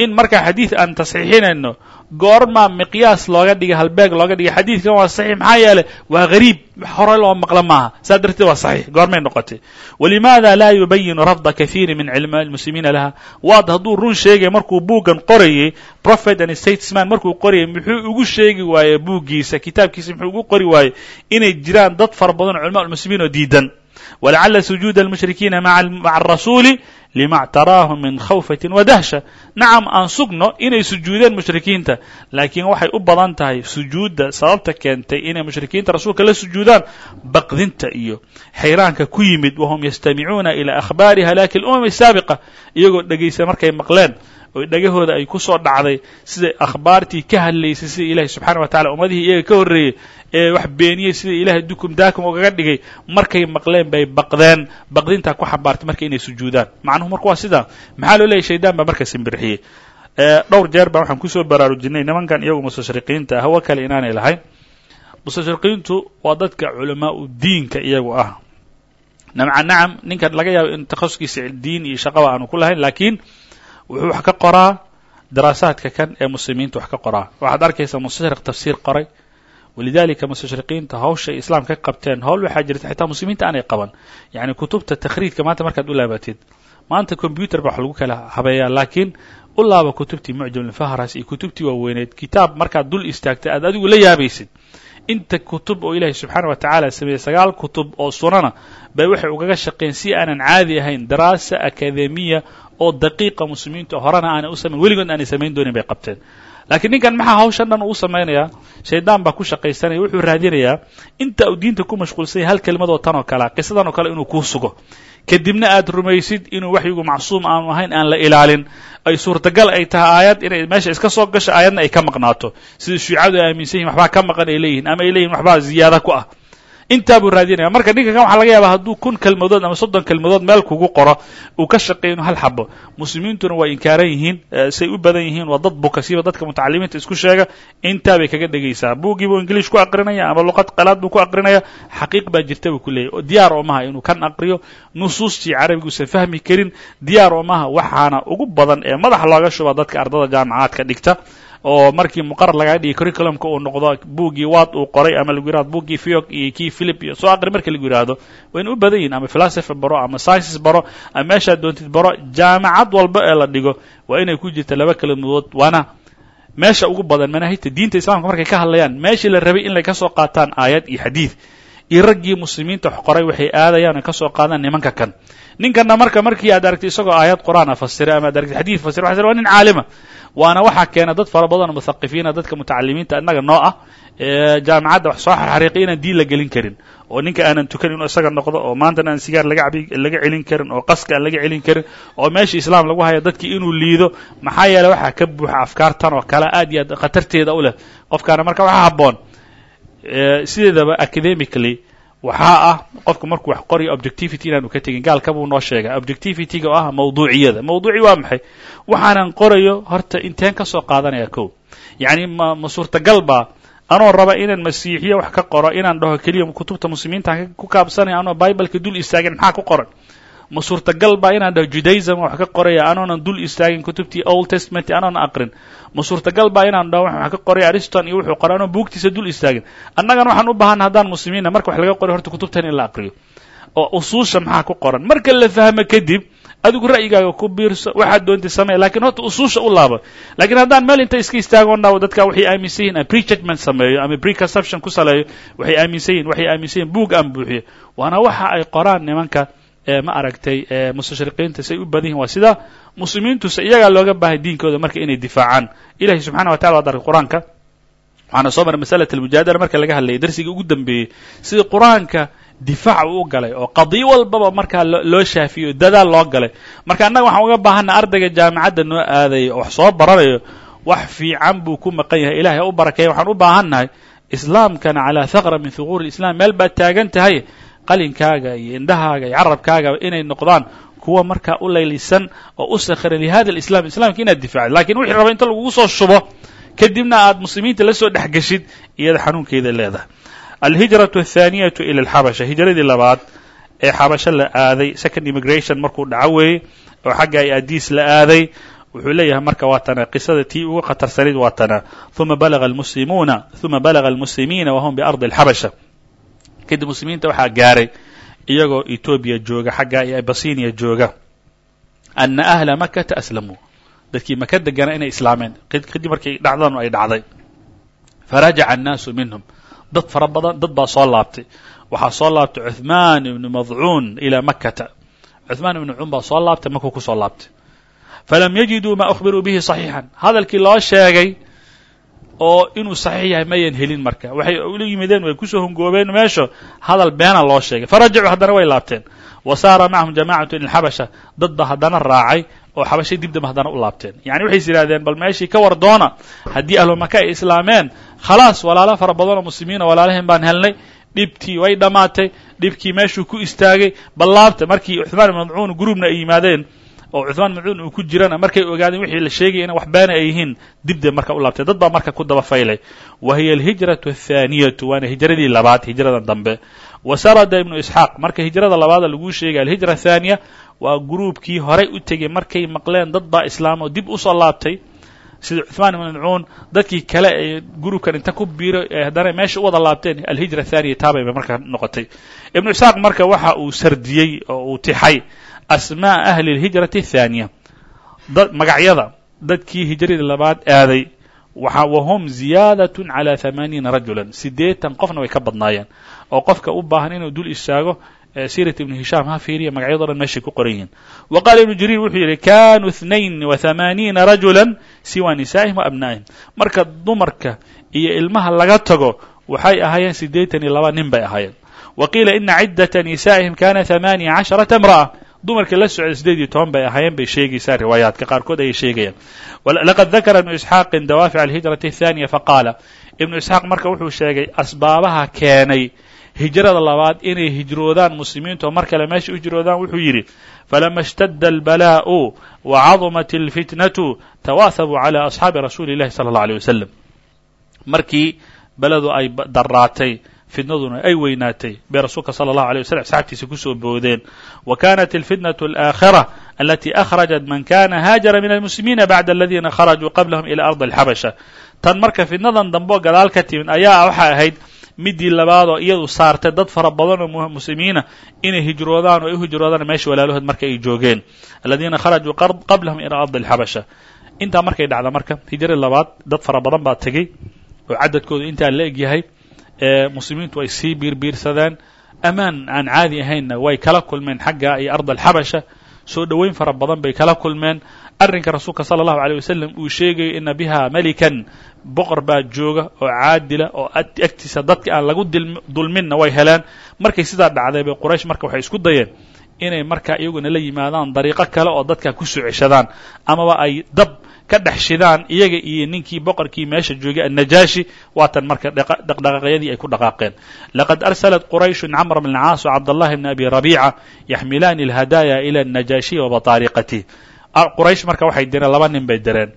S1: in markaa xadiid aan tasxiixinayno goormaa miqyaas looga dhigay halbeeg looga dhigay xadiidkan waa saxiix maxaa yeelay waa gariib hore loo maqlo maaha. Saa darteed waa saxiix goormay noqotay. Walimaada laa yubayinu rafda kahiiri min culamaai lmuslimiina laha. Waad hadduu run sheegay markuu buuggan qorayey prophet and statesman markuu qorayay muxuu ugu sheegi waayey buuggiisa kitaabkiisa muxuu ugu qori waayey inay jiraan dad fara badan oo culama lmuslimiin oo diidan walacala sujuuda almushrikiina maca arasuuli lima اctaraahu min khawfati wadahsha nacam aan sugno inay sujuudeen mushrikiinta laakiin waxay u badan tahay sujuudda sababta keentay inay mushrikiinta rasuulka la sujuudaan baqdinta iyo xayraanka ku yimid wahum yastamicuuna ila akhbaari halaaki اlumam الsaabiqa iyagoo dhegaysa markay maqleen oo dhegahooda ay ku soo dhacday siday akhbaartii ka hadlaysay sida ilahi subxaana wa tacala ummadihii iyaga ka horreeyey ee wax beeniyey sida ilahay dukum daakum ugaga dhigay markay maqleen bay baqdeen. Baqdintaa ku xambaartay marka inay sujuudaan. Macnuhu marka waa sidaa maxaa loo leeyahy shaydaan baa marka simbirxiyey. Dhowr jeer baa waxaan ku soo baraarujinay nimankan iyagu mustashriqiinta ah. Hawo kale inaanay lahayn. Mustashriqiintu waa dadka culamaa u diinka iyagu ah. Namca nacam ninkan laga yaabo in takhasuskiisa diin iyo shaqaba aanu ku lahayn laakiin wuxuu wax ka qoraa daraasaadka kan ee muslimiinta wax ka qoraa. Waxaad arkaysaa mustashriq tafsiir qoray walidalika mustashriqiinta hawshay islaamka ka qabteen hawl waxaa jirta xitaa muslimiinta aanay qaban yacni kutubta takhriijka maanta markaad u laabatid maanta combyuter baa wax lagu kala habeeyaa laakiin u laaba kutubtii mucjamulfahras iyo kutubtii waaweyneed kitaab markaad dul istaagtay aad adigu la yaabaysid inta kutub oo ilaahay subxaana wa tacaala sameeyey sagaal kutub oo sunana bay waxay ugaga shaqeen si aanan caadi ahayn daraasa akademiya oo daqiiqa muslimiinta horena aanay u samayn weligood aanay samayn doonin bay qabteen laakiin ninkan maxaa hawshan dhan uu samaynayaa shaydaan baa ku shaqaysanaya wuxuu raadinayaa inta uu diinta ku mashquulsanya hal kelmadoo tan oo kalea qisadan oo kale inuu kuu sugo. Kadibna aad rumaysid inuu waxyigu macsuum aanu ahayn aan la ilaalin. Ay suurtagal ay tahay aayad inay meesha iska soo gasho aayadna ay ka maqnaato. Sida shiicadu ay aaminsan yihiin waxbaa ka maqan ay leeyihiin ama ay leeyihiin waxbaa ziyaada ku ah intaa buu raadinaya. Marka ninka kan waxaa laga yaabaa hadduu kun kelmadood ama soddon kelmadood meel kugu qoro uu ka shaqeeyo inu hal xabo. Muslimiintuna waa inkaaran yihiin say u badan yihiin waa dad bukasiba dadka mutacalimiinta isku sheega intaa bay kaga dhegaysaa. Buugii buu ingiliish ku aqrinaya ama luqad qalaad buu ku aqrinaya xaqiiq baa jirta buu ku leeyahy diyaar oo maha inuu kan aqriyo nusuustii carabiguusan fahmi karin diyaar oo maha waxaana ugu badan ee madaxa looga shuba dadka ardada jaamacaadka dhigta oo markii muqarar lagaga dhigay curriculumka uu noqdo buuggii waad uu qoray ama lagu yiraahdo buuggii fiog iyo kii philip iyo soo aqri marka lagu yidhaahdo wayna u badan yihiin ama philosophy baro ama sciences baro ama meeshaad doontid baro jaamacad walba ee la dhigo waa inay ku jirta laba kelmadood waana meesha ugu badan manaahijta diinta islaamka markay ka hadlayaan meeshii la rabay in lay ka soo qaataan aayad iyo xadiid iyo raggii muslimiinta qoray waxay aadayaan oy ka soo qaadaan nimanka kan. Ninkanna marka markii aad aragtay isagoo aayad qur'aana fasiray ama ad aragtay xadiid fasira waxa waa nin caalima waana waxaa keena dad fara badan oo muthaqifiina dadka mutacalimiinta innaga noo ah jaamacadda wax soo xarxariiqay inaan diin la gelin karin. Oo ninka aanan tukan inuu isaga noqdo oo maantana aan sigaar laga cabi laga celin karin oo qaska aan laga celin karin oo meesha islaam lagu hayo dadkii inuu liido maxaa yeele waxaa ka buuxa afkaartan oo kale aad iyo aad khatarteeda u leh. Qofkaana marka waxaa habboon sideedaba academically waxaa ah qofku markuu wax qorayo objectivity inaanu ka tegin gaalkabuu noo sheegay. Objectivity-ga oo ah mawduuciyada. Mawduuci waa maxay? Waxaanan qorayo horta inteen ka soo qaadanaya kow. Yacni ma ma suurtagal baa anoo raba inaan masiixiya wax ka qoro inaan dhaho keliya kutubta muslimiintaan ku kaabsanaya anoo bibaleka dul istaagin maxaa ku qoran? Ma suurtagal baa inaan dhaho judaism wax ka qoraya anoonan dul istaagin kutubtii old testament anoonan aqrin ma suurtagal baa inaan dhaho wax ka qoraya ariston iyo wuxuu qoray anoo buugtiisa dul istaagin annagana waxaan u baahanna haddaan muslimiinna marka wax laga qoray horta kutubtan in la aqriyo oo usuusha maxaa ku qoran? Marka la fahmo kadib adigu ra'yigaaga ku biirso waxaad doontay samey lakiin horta usuusha u laabo lakiin haddaan meel inta iska istaagoona dadka waxay aaminsan yihiin prejudgment sameeyo ama preconception ku saleeyo waxay aaminsan yihiin waxay aaminsan yihiin buug aan buuxiyo. Waana waxa ay qoraan nimanka ma aragtay mustashriqiinta say u badan yihiin waa sidaa muslimiintuse iyagaa looga baahay diinkooda marka inay difaacaan. Ilahi subxana wa tacala waa daray qur'aanka. Waxaana soo maray masalat almujaadala marka laga hadlayay darsigii ugu dambeeyey sidii qur'aanka difaac uu u galay oo qadiyo walbaba markaa loo shaafiyo dadaal loo galay. Marka annaga waxaan uga baahanna ardayga jaamacadda noo aadaya oo wax soo baranayo wax fiican buu ku maqan yahay ilahay u barakeeya waxaan u baahannahay islaamkana calaa haqra min huquuri islam meel baad taagan tahay qalinkaaga iyo indhahaaga iyo carabkaaga inay noqdaan kuwa markaa u laylisan oo u sakhira lihada alislam islamka inaad difaacid lakin wixii raba inta lagugu soo shubo kadibna aad muslimiinta la soo dhex geshid iyada xanuunkeeda leedahay alhijraة الthaniyatu ila alxabasha hijradii labaad ee xabasho la aaday second immigration markuu dhaco weeye oo xagga ay adiis la aaday wuxuu leeyahay marka waa tana qisada tii ugu khatarsanayd waa tana uma balaga almuslimuuna uma balaga almuslimiina wahum biardi اlxabasha kadib muslimiinta waxaa gaaray iyagoo etoobiya jooga xagga iyo abasinia jooga ana ahla makata aslamuu dadkii maka degana inay islaameen kadib markii dhacdanu ay dhacday farajaca annaasu minhum dad fara badan dad baa soo laabtay waxaa soo laabtay cuثmaan ibnu madcuun ilaa makata cuثmaan ibnu madcuun baa soo laabtay makuu ku soo laabtay falam yajiduu ma أkhbiruu bihi صaxiixan hadalkii loo sheegay oo inuu saxiix yahay mayan helin marka. Waxay ula yimideen way ku soo hongoobeen meesho. Hadal beena loo sheegay. Farajacuu haddana way laabteen. Wa saara macahum jamacaة ila xabasha dad haddana raacay oo xabashay dibdamba haddana u laabteen. Yani waxay is yidhahdeen bal meeshii ka war doona haddii ahlu maka ay islaameen khalaas walaalo fara badan oo muslimiin oo walaalaheen baan helnay dhibtii way dhammaatay dhibkii meeshuu ku istaagay bal laabta markii cuثmaan ibn madcuun gruubna ay yimaadeen oo cuثmaan madcuun uu ku jirana markay ogaadeen wixii la sheegaya ina wax beena ay yihiin dibdee marka u laabtay dad baa marka ku daba faylay wa hiya alhijraة الthaniyatu waana hijradii labaad hijradan dambe wa sarada ibnu isxaaq marka hijrada labaada laguu sheegay alhijra athaaniya waa gruubkii horay u tegey markay maqleen dad baa islaam oo dib usoo laabtay sida cuثmaan ibn madcuun dadkii kale ee gruubkan inta ku biiro ee haddana meesha u wada laabteen alhijra athaniya taabay bay marka noqotay ibnu isxaaq marka waxa uu sardiyey oo uu tixay asmaa ahli اlhijrati الthaaniya dad magacyada dadkii hijradii labaad aaday waxa wahum ziyaadaة calى ثamaaniina rajula siddeetan qofna way ka badnaayeen oo qofka u baahan inuu dul istaago sirat ibnu hishaam ha fiiriya magacyado dhan meeshay ku qoran yihiin wa qaala ibnu jariir wuxuu yidhi kanuu اثnain وaثamaaniina rajula siwa nisaa'ihim وabna'ihim marka dumarka iyo ilmaha laga tago waxay ahaayeen siddeetan iyo laba nin bay ahaayeen wa qiila ina cidaةa nisaa'ihim kana ثamaaniya caشharaةa imraأة dumarka la socda sideed iyo toban bay ahaayeen bay sheegaysaa riwaayaadka qaarkood ayay sheegayaan laqad dakara ibnu isxaaqin dawaafic alhijrati الthaniya faqaala ibnu isxaaq marka wuxuu sheegay asbaabaha keenay hijrada labaad inay hijroodaan muslimiintu oo mar kale meesha u hijroodaan wuxuu yidhi falama اshtada albalaa'u wacadumat اlfitnatu tawaahabuu calى asxaabi rasuuli اllahi salى اllah alيه wasalam markii beladu ay daraatay fitnaduna ay weynaatay bay rasuulka salى الlahu عalيه waslm asxaabtiisa kusoo boodeen wa kanat اlfitnaة الآkhirة alati أkhrajat man kana haajara min almuslimiina bacda aladina kharajuu qablahum ilى arضi اlxabasha tan marka fitnadan dambe oo gadaal ka timid ayaa waxay ahayd midii labaad oo iyadu saartay dad fara badan oo muslimiina inay hijroodaan oo ay u hijroodaan meesha walaalahood marka ay joogeen aladiina kharajuu qablahum ilى arضi اlxabasha intaa markay dhacda marka hijrada labaad dad fara badan baa tegey oo cadadkoodu intaa la eg yahay muslimiintu ay sii biirbiirsadeen amaan aan caadi ahaynna way kala kulmeen xagga iyo ard alxabasha soo dhoweyn fara badan bay kala kulmeen. Arrinka rasuulka sala allahu aleyh wasalam uu sheegayo ina biha melikan boqor baa jooga oo caadila oo agtiisa dadka aan lagu dulminna way heleen markay sidaa dhacday bay quraysh marka waxay isku dayeen inay markaa iyaguna la yimaadaan dariiqo kale oo dadka ku soo ceshadaan amaba ay dab ka dhex shidaan iyaga iyo ninkii boqorkii meesha joogay annajaashi waatan marka dhaqdhaqaaqyadii ay ku dhaqaaqeen. Laqad arsalat qurayshun camr bn caas wcabdallahi bn abi rabiica yaxmilaani alhadaaya ila annajaashiyi wa bataariqatih quraysh marka waxay direen laba nin bay direen.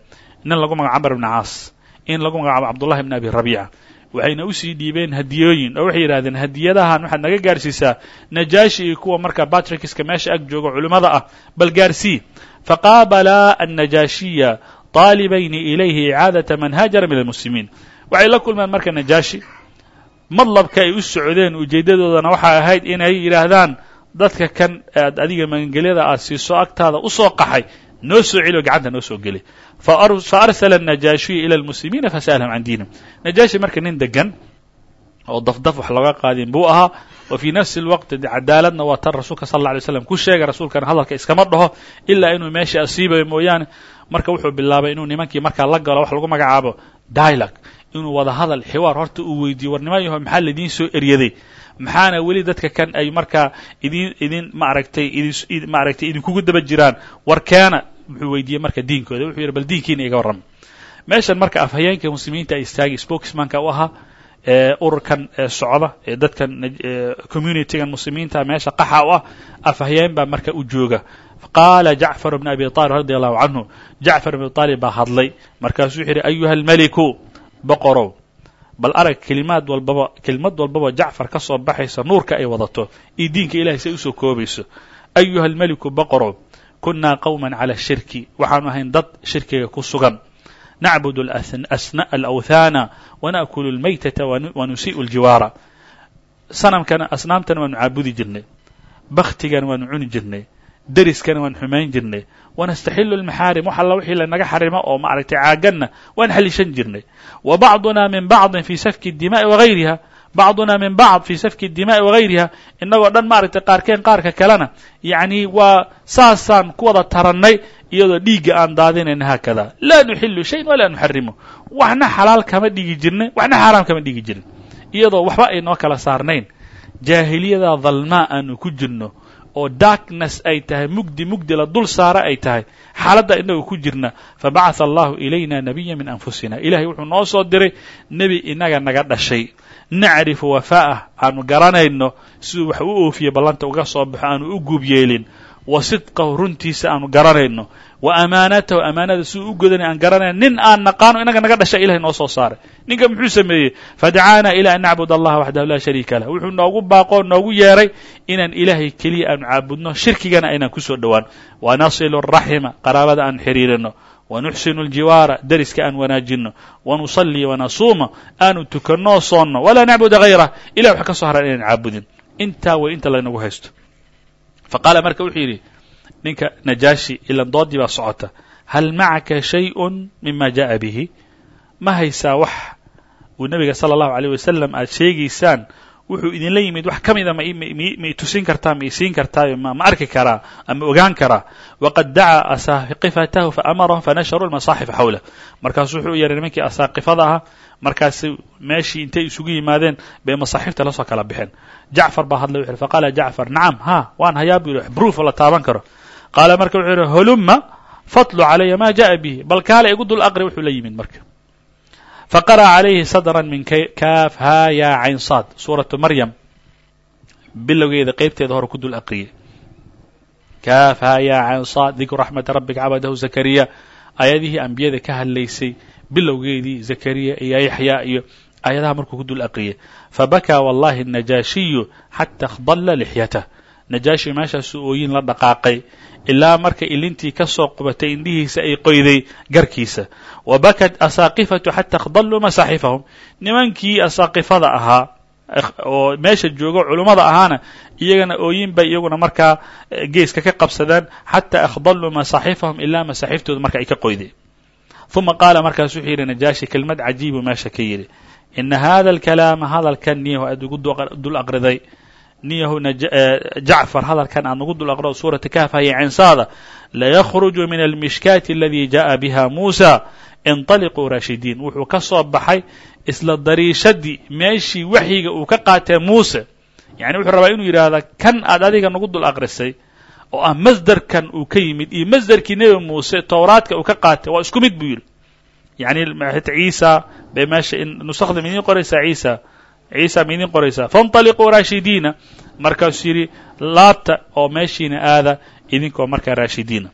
S1: Nin lagu magaco camr bn caas in lagu magacaabo cabdullahi bn abi rabiica. Waxayna u sii dhiibeen hadiyooyin oo waxay yidhahdeen hadiyadahan waxaad naga gaarsiisaa. Najaashi iyo kuwa marka batrikiska meesha ag jooga culimmada ah bal gaarsii faqaabala annajaashiya طaalibayni ilayhi icaadata man haajara min almuslimiin waxay la kulmeen marka najaashi madlabka ay u socdeen ujeeddadoodana waxay ahayd inay yidhaahdaan dadka kan aad adiga magangelyada aad siiso agtaada u soo qaxay noo soo celi oo gacanta noo soo geli faarsala الnajaashiyu ilى اlmuslimiina fasa'alhum can diinihim najaashi marka nin degan oo dafdaf wax looga qaadin buu ahaa wa fii nafsi اlwaqti cadaaladna waa tan rasuulka sal اlla alay slam ku sheegay rasuulkana hadalka iskama dhaho ilaa inuu meesha asiibayo mooyaane marka wuxuu bilaabay inuu nimankii markaa la galo wax lagu magacaabo dialog inuu wada hadal xiwaar horta uu weydiiyo war maxaa laidiin soo eryaday? Maxaana weli dadka kan ay markaa idin idin maaragtay maaragtay idinkugu daba jiraan? Warkeena wuxuu weydiiyey marka diinkooda wuxuu yidhi bal diinkiina iga warrama meeshan marka afhayeenka muslimiinta ay istaagay spokesmanka u ahaa ururkan socda ee dadkan communitygan muslimiinta meesha qaxa u ah afhayeen baa marka u jooga qaala jacfar bn abi aalib radi allahu canhu jacfar bn abi aalib baa hadlay markaasuu wuxu yidhi ayuha almeliku boqorow bal arag kelimaad walbaba kelimad walbaba jacfar ka soo baxaysa nuurka ay wadato iyo diinka ilahay si u soo koobayso ayuha almeliku boqorow kunnaa qowman cala shirki waxaanu ahayn dad shirkiga ku sugan nacbud asna alawthaana wanaakulu lmaytata wanusii'u ljiwaara sanamkana asnaamtana waanu caabudi jirnay bakhtigana waanu cuni jirnay deriskana waan xumayn jirnay. Wanastaxilu almaxaarim wax alla wixii lanaga xarimo oo maaragtay caaganna waan xalishan jirnay. Wa bacduna min bacdin fi safki اdima'i wagayriha bacduna min bacd fi safki اdima'i wagayriha innagoo dhan maaragtay qaarkeen qaarka kalena yacni waa saasaan ku wada tarannay iyadoo dhiigga aan daadinayna haakada. Laa nuxilu shayin walaa nuxarimu waxna xalaal kama dhigi jirnay waxna xaaraam kama dhigi jirin iyadoo waxba ay noo kala saarnayn. Jaahiliyada dalmaa aanu ku jirno oo darkness ay tahay mugdi mugdi la dul saara ay tahay xaaladda inagu ku jirna fabacatha allahu ilayna nabiya min anfusina. Ilahay wuxuu noo soo diray nebi inaga naga dhashay. Nacrifu wafaa'ah aanu garanayno siduu wax u oofiye ballanta uga soo baxo aanu u guub yeelin. Wa sidqahu runtiisa aanu garanayno wa amaanatahu amaanada siduu u godanay aan garanayno nin aan naqaano inaga naga dhasha ilahay noo soo saaray. Ninka muxuu sameeyey? Fadacaana ila an nacbud allaha waxdahu laa shariika lah wuxuu noogu baaqoo noogu yeeray inaan ilaahay keliya aanu caabudno shirkigana aynaan ku soo dhowaan. Wanasilu araxima qaraabada aan xiriirino. Wanuxsinu aljiwaara deriska aan wanaajinno. Wanusallii wanasuuma aanu tukanoo soonno. Walaa nacbuda hayrah ilah wax ka soo haran inaan caabudin. Intaa way inta laynagu haysto. Faqaala marka wuxuu yidhi ninka najaashi ilan doodii baa socota hal macaka shayءun mima jaءa bihi ma haysaa wax uu nebiga salى الlahu عalيه wasalam aad sheegaysaan wuxuu idinla yimid wax ka mida ma ma itusin kartaa ma isiin kartaayo ma arki karaa ama ogaan karaa waqad dacaa asaaqifatahu faamarahum fanasharuu اlmasaaxifa xawlah markaasuu wuxuu u yeeray nimankii asaaqifada ahaa markaasi meeshii intay isugu yimaadeen bay masaaxiifta la soo kala bixeen jacfar baa hadlay wuxu faqaala jacfar nacam ha waan hayaa bu yidhi bruuf la taaban karo qaala marka wuxuu yidhi holumma fatlu calaya ma jaءa bihi. Bal kaale igu dul aqri wuxuu la yimid marka. Faqara'a calayhi sadran min kaaf ha ya cayn saad suuratu maryam. Bilowgeeda qeybteeda hore ku dul aqriyey. Kaaf ha ya cayn dikru raxmati rabbika cabadahu zakariya. Aayadihii ambiyada ka hadlaysay bilowgeedii zakariya iyo yaxyaa iyo aayadaha markuu ku dul aqriyey. Fabakaa wallahi najaashiyu xata akhdalla lixyatah najaashi meeshaasuu ooyin la dhaqaaqay ilaa marka ilintii ka soo qubatay indhihiisa ay qoyday garkiisa. Wa bakat asaaqifatu xata akhdalluu masaaxifahum nimankii asaaqifada ahaa oo meesha joogo culummada ahaana iyagana ooyin bay iyaguna markaa geeska ka qabsadeen xataa akhdalluu masaaxifahum ilaa masaaxiiftooda marka ay ka qoyday. Uma qaala markaas wuxuu yidhi najaashi kelmad cajiibu meesha ka yidhi. Ina hada alkalaama hadalkan niyahu aad ugu dul aqriday niyahu jacfar hadalkan aad nagu dul aqrido suurata kahf haya cinsaada layakhruju min almishkaati aladi jaءa biha muusa inطaliquu raashidiin wuxuu ka soo baxay isla dariishadii meeshii waxyiga uu ka qaatee muuse. Yani wuxuu rabaa inuu yidhaahda kan aad adiga nagu dul aqrisay oo ah masderkan uu ka yimid iyo masderkii nebi muuse towraadka uu ka qaatay waa isku mid buu yidhi. Yani ciisa bay meesha ciisa ma idiin qoraysaa faاnطaliquu raashidiina markaasuu yidhi laabta oo meeshiina aada idinkoo markaa raashidiina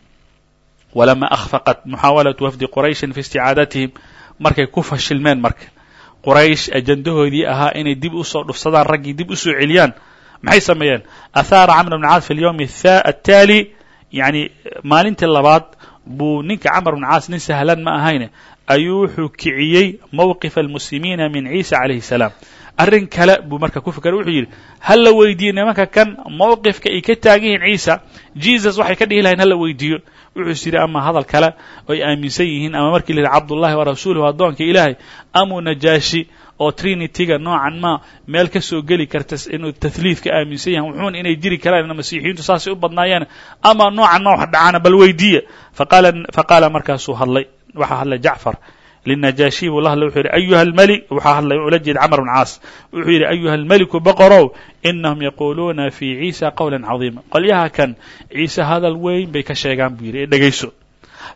S1: walama akhfaqat muxaawalaةu wafdi qurayshin fi isticaaadatihim markay ku fashilmeen marka quraysh ajandahoodii ahaa inay dib usoo dhufsadaan raggii dib usoo celiyaan maxay sameeyeen ahaara camr bn caas fi اlyowm الtaali yani maalintii labaad buu ninka camr bn caas nin sahlan ma ahayne ayuu wuxuu kiciyey mowqifa almuslimiina min ciisa calayhi salaam arrin kale buu marka ku fikray wuxuu yidhi ha la weydiiyo nimanka kan mowqifka ay ka taagan yihiin ciisa? Jesus waxay ka dhihi lahayn ha la weydiiyo. Wuxuu is yidhi ama hadal kale oy aaminsan yihiin ama markii la yidhi cabdullahi wa rasuuluhu addoonka ilaahay amuu najaashi oo trinityga noocan ma meel ka soo geli karta inuu tahliidka aaminsan yahan wuxuuna inay jiri karaan masiixiyiintu saasay u badnaayeen ama noocan ma wax dhacaana bal weydiiya. Faqaala markaasuu hadlay waxaa hadlay jacfar linajaashiy buu la hadlay wuxuu yidhi ayuha almalik waxaa hadlay ula jeeda camr bn caas wuxuu yidhi ayuha almeliku boqorow inahum yaquuluuna fii ciisa qowla cadiima qolyaha kan ciise hadal weyn bay ka sheegaan buu yidhi dhegayso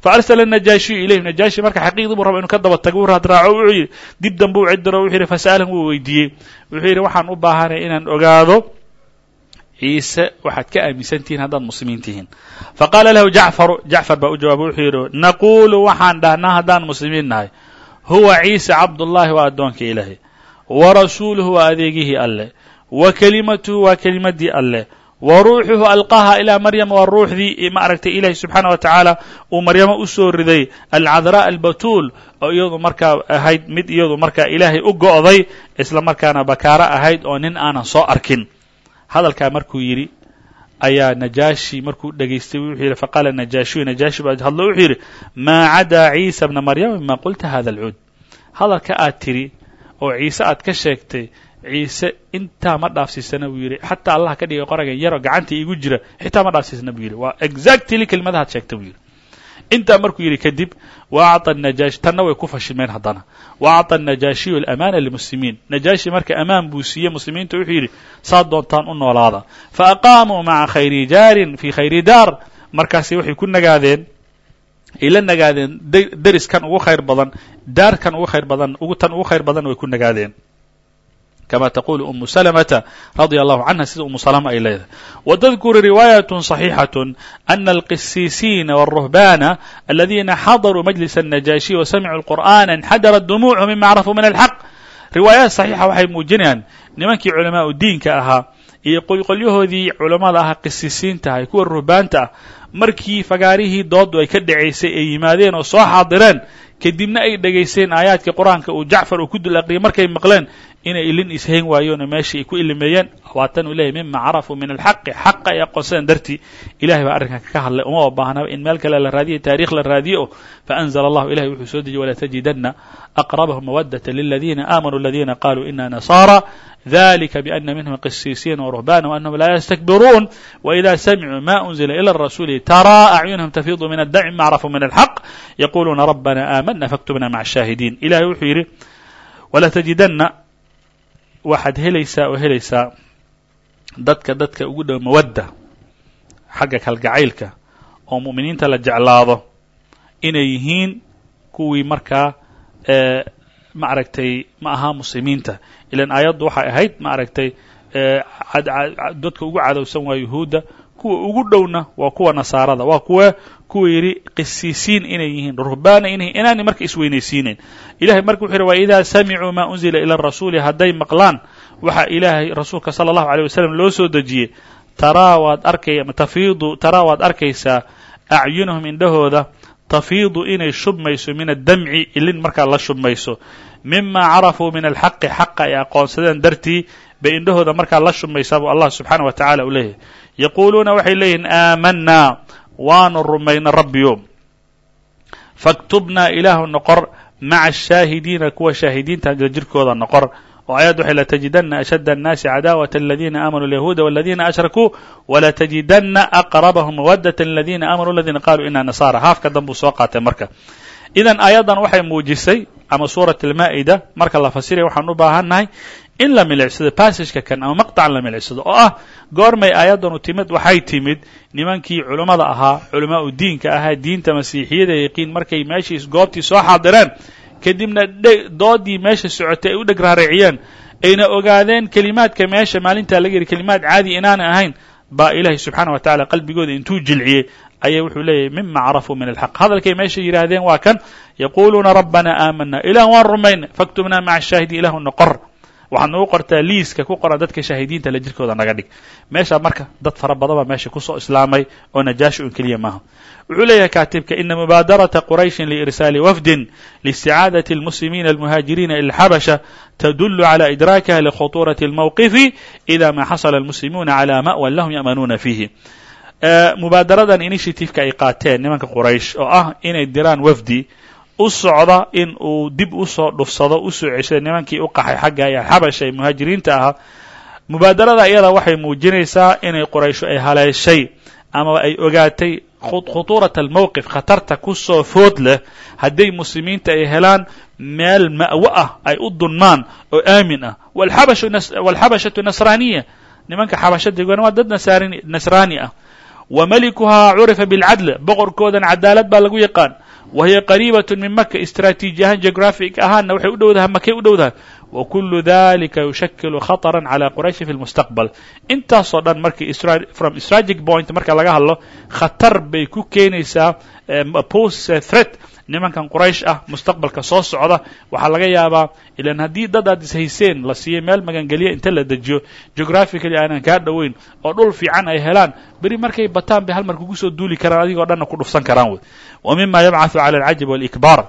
S1: faarsala najaashiyu ilayhim najaashi marka xaqiiqdii buu raba inu ka daba tago u raadraaco wuxuu yidhi dib dambe u cidiro wuxuu yidhi fasa'alan wuu weydiiyey wuxuu yidhi waxaan u baahanay inaan ogaado ciise waxaad ka aaminsan haddaad muslimiin tihiin faqaala lahu jacfaru jacfar baa u jawaabay wuxuu yidhi naquulu waxaan dhahnaa haddaan muslimiin nahay huwa ciise cabdullaahi waa addoonka ilaahay. Wa rasuuluhu waa adeegihii alleh wa kelimatuhu waa kelimaddii alleh wa ruuxuhu alqaha ilaa maryama waa ruuxdii ma aragtay ilaahi subxaana wa tacaala uu maryamo u soo riday alcadraa albatuul oo iyadu markaa ahayd mid iyadu markaa ilaahay u go'day isla markaana bakaaro ahayd oo nin aanan soo arkin. Hadalkaa markuu yidhi ayaa najaashi markuu dhegaystay wuxuu yidhi faqaala najaashiyu najaashi baa hadlo wuxuu yidhi maa cadaa ciisa bna maryama mima qulta hada alcuud? Hadalka aad tidhi oo ciise aad ka sheegtay ciise intaa ma dhaafsiisana buu yidhi xataa allah ka dhigay qoragan yaroo gacanta iigu jira xitaa ma dhaafsiisana buu yidhi. Waa exactly kelimadahaad sheegta buu yidhi intaa markuu yidhi kadib wa acطa najaashi tanna way ku fashilmeen haddana. Wa acطa najaashiyu alamaana limuslimiin najaashi marka amaan buu siiyey muslimiinta wuxuu yidhi saad doontaan u noolaada. Faaqaamuu maca khayri jaarin fii khayri daar. Waxay ku nagaadeen ay la nagaadeen deriskan ugu khayr badan daarkan ugu khayr badan tan ugu khayr badan way ku nagaadeen kama taqulu umu salamata radia allahu canha sida umu salama ay leedahay watadkuru riwaayaة صaxiixaة ana alqisiisiina wالruhbana aladiina xadaruu majlis الnajaashiy wasamicuu الqur'ana انxadarat dumuuchm mima acrafuu min alxaq riwaayaad صaxiixa waxay muujinayaan nimankii culamaau diinka ahaa iyo qolyahoodii culammada ahaa qisiisiinta ahay kuwa ruhbaanta ah markii fagaarihii doodu ay ka dhacaysay ay yimaadeen oo soo xaadireen kadibna ay dhegaysteen aayaadkii qur-aanka uu jacfar uu ku dul aqriyay markay maqleen inay ilin ishayn waayeenoo meeshii ay ku ilimeeyeen waatan uu leeyahy mima carafuu min alxaqi xaqa ay aqoonsadeen dartii ilahay baa arrinkan ka hadlay uma baahnaba in meel kale la raadiyo taarikh la raadiyo o faanzla allahu ilahay wuxuu soo dejiyey walaa tajidana aqrabahum mawadata liladiina aamanuu aladiina qaluu ina nasaara ذلika بأna minhm qisiisiina وrهbاna وأnهm la ysتkbiruun وإida samicuu ma أنزila ilى الرasuل tarىa أعyunهm تfiiضu min الdمع ma عرفuu min الحق yquluuna رbna آmنا faاktubna mع الشhaahidiin ilahay wuxuu yidhi wala تجidana waxaad helaysaa oo helaysaa dadka dadka ugu dhow mawadda xagga kalgacaylka oo mu'miniinta la jeclaado inay yihiin kuwii markaa ma aragtay ma ahaa muslimiinta. Ilan aayaddu waxay ahayd ma aragtay dadka ugu cadowsan waa yuhuudda kuwa ugu dhowna waa kuwa nasaarada waa kuwa kuwa yidhi qisiisiin inay yihiin ruhbaana inay inaanay marka isweynaysiinayn. Ilahay marka wuxu yidhi wa idaa samicuu maa unzila ila arasuuli hadday maqlaan waxa ilaahay rasuulka sala allahu aleyh wasalam loo soo dejiyey. Taraa waad arkay tafiidu taraa waad arkaysaa acyunahum indhahooda tafiidu inay shubmayso min addamci ilin markaa la shubmayso. Mima carafuu min alxaqi xaqa ay aqoonsadeen dartii bay indhahooda markaa la shubmaysaa buu allah subxaana wa tacala u leeyahay. Yaquuluuna waxay leeyihiin aamanaa waanu rumayna rabbiyo faktubnaa ilaahu noqor maca ashaahidiina kuwa shaahidiinta jirkooda noqor. Oo ayad waxay latajidana ashadda annaasi cadaawata aladiina aamanuu alyahuuda waladiina ashrakuu walatajidana aqrabahum mawadata aladiina aamanuu aladiina qaluu ina nasaara. Haafka danbuu soo qaatay marka. Idan aayaddan waxay muujisay ama suurat almaa'ida marka la fasiraya waxaan u baahannahay in la milicsado passageka kan ama maqطacan la milicsado oo ah goormay aayaddanu timid waxay timid nimankii culummada ahaa culamaa u diinka ahaa diinta masiixiyada yaqiin markay meeshii goobtii soo xaadireen kadibna doodii meesha socotay ay u dheg raariciyeen ayna ogaadeen kelimaadka meesha maalintaa laga yidhi kelimaad caadi inaana ahayn baa ilaahay subxaana wa tacala qalbigooda intuu jilciyey ayaa wuxuu leeyahy mima carafuu min alxaq. Hadalkay meesha yidhaahdeen waa kan yaquuluuna rabbana aamana ilah waan rumaynay faktubnaa maca ashaahidiin ilahu noqor waxaad nagu qortaa liiska ku qoran dadka shaahidiinta la jirkooda naga dhig. Meeshaa marka dad fara badan baa meesha ku soo islaamay oo najaashi un keliya maaha. Wuxuu leeyahay kaatibka ina mubaadarata qurayshin liirsaali wafdin liisticaadati almuslimiina almuhaajiriina ila xabasha tadulu cala idraakiha likhutuurati almowqifi ida ma xasala almuslimuuna cala ma'wan lahum ya'manuuna fiihi. Mubaadaradan initiativeka ay qaateen nimanka quraysh oo ah inay diraan wafdi u socda in uu dib u soo dhufsado u soo ceshada nimankii u qaxay xagga ee xabasha ee muhaajiriinta ahaa mubaadarada iyada waxay muujinaysaa inay quraysho ay haleeshay ama ay ogaatay khutuurat almowqif khatarta ku soo food leh. Hadday muslimiinta ay helaan meel ma'wo ah ay u dunmaan oo aamin ah. Walxabashatu nasraaniya nimanka xabashada waa dad nasraani ah. Wa malikuhaa curifa bilcadl boqorkoodan cadaalad baa lagu yaqaan wa hiya qariibat min maka istraatiiji ahaan geographic ahaanna waxay u dhowdahay makay u dhowdahay wa kulu dalika yushakilu khaطra calى qurayshi fi lmustaqbal intaasoo dhan markii from strategic point marka laga hadlo khatar bay ku keenaysaa post threat nimankan quraysh ah mustaqbalka soo socda waxaa laga yaabaa ilan haddii dad aad ishayseen la siiyey meel magangeliya inta la dejiyo geographically aanan kaa dhoweyn oo dhul fiican ay helaan beri markay bataan bay hal mar kugu soo duuli karaan adigoo dhanna ku dhufsan karaan wey wa mima yabcaثu calى alcajab waاlإkbaar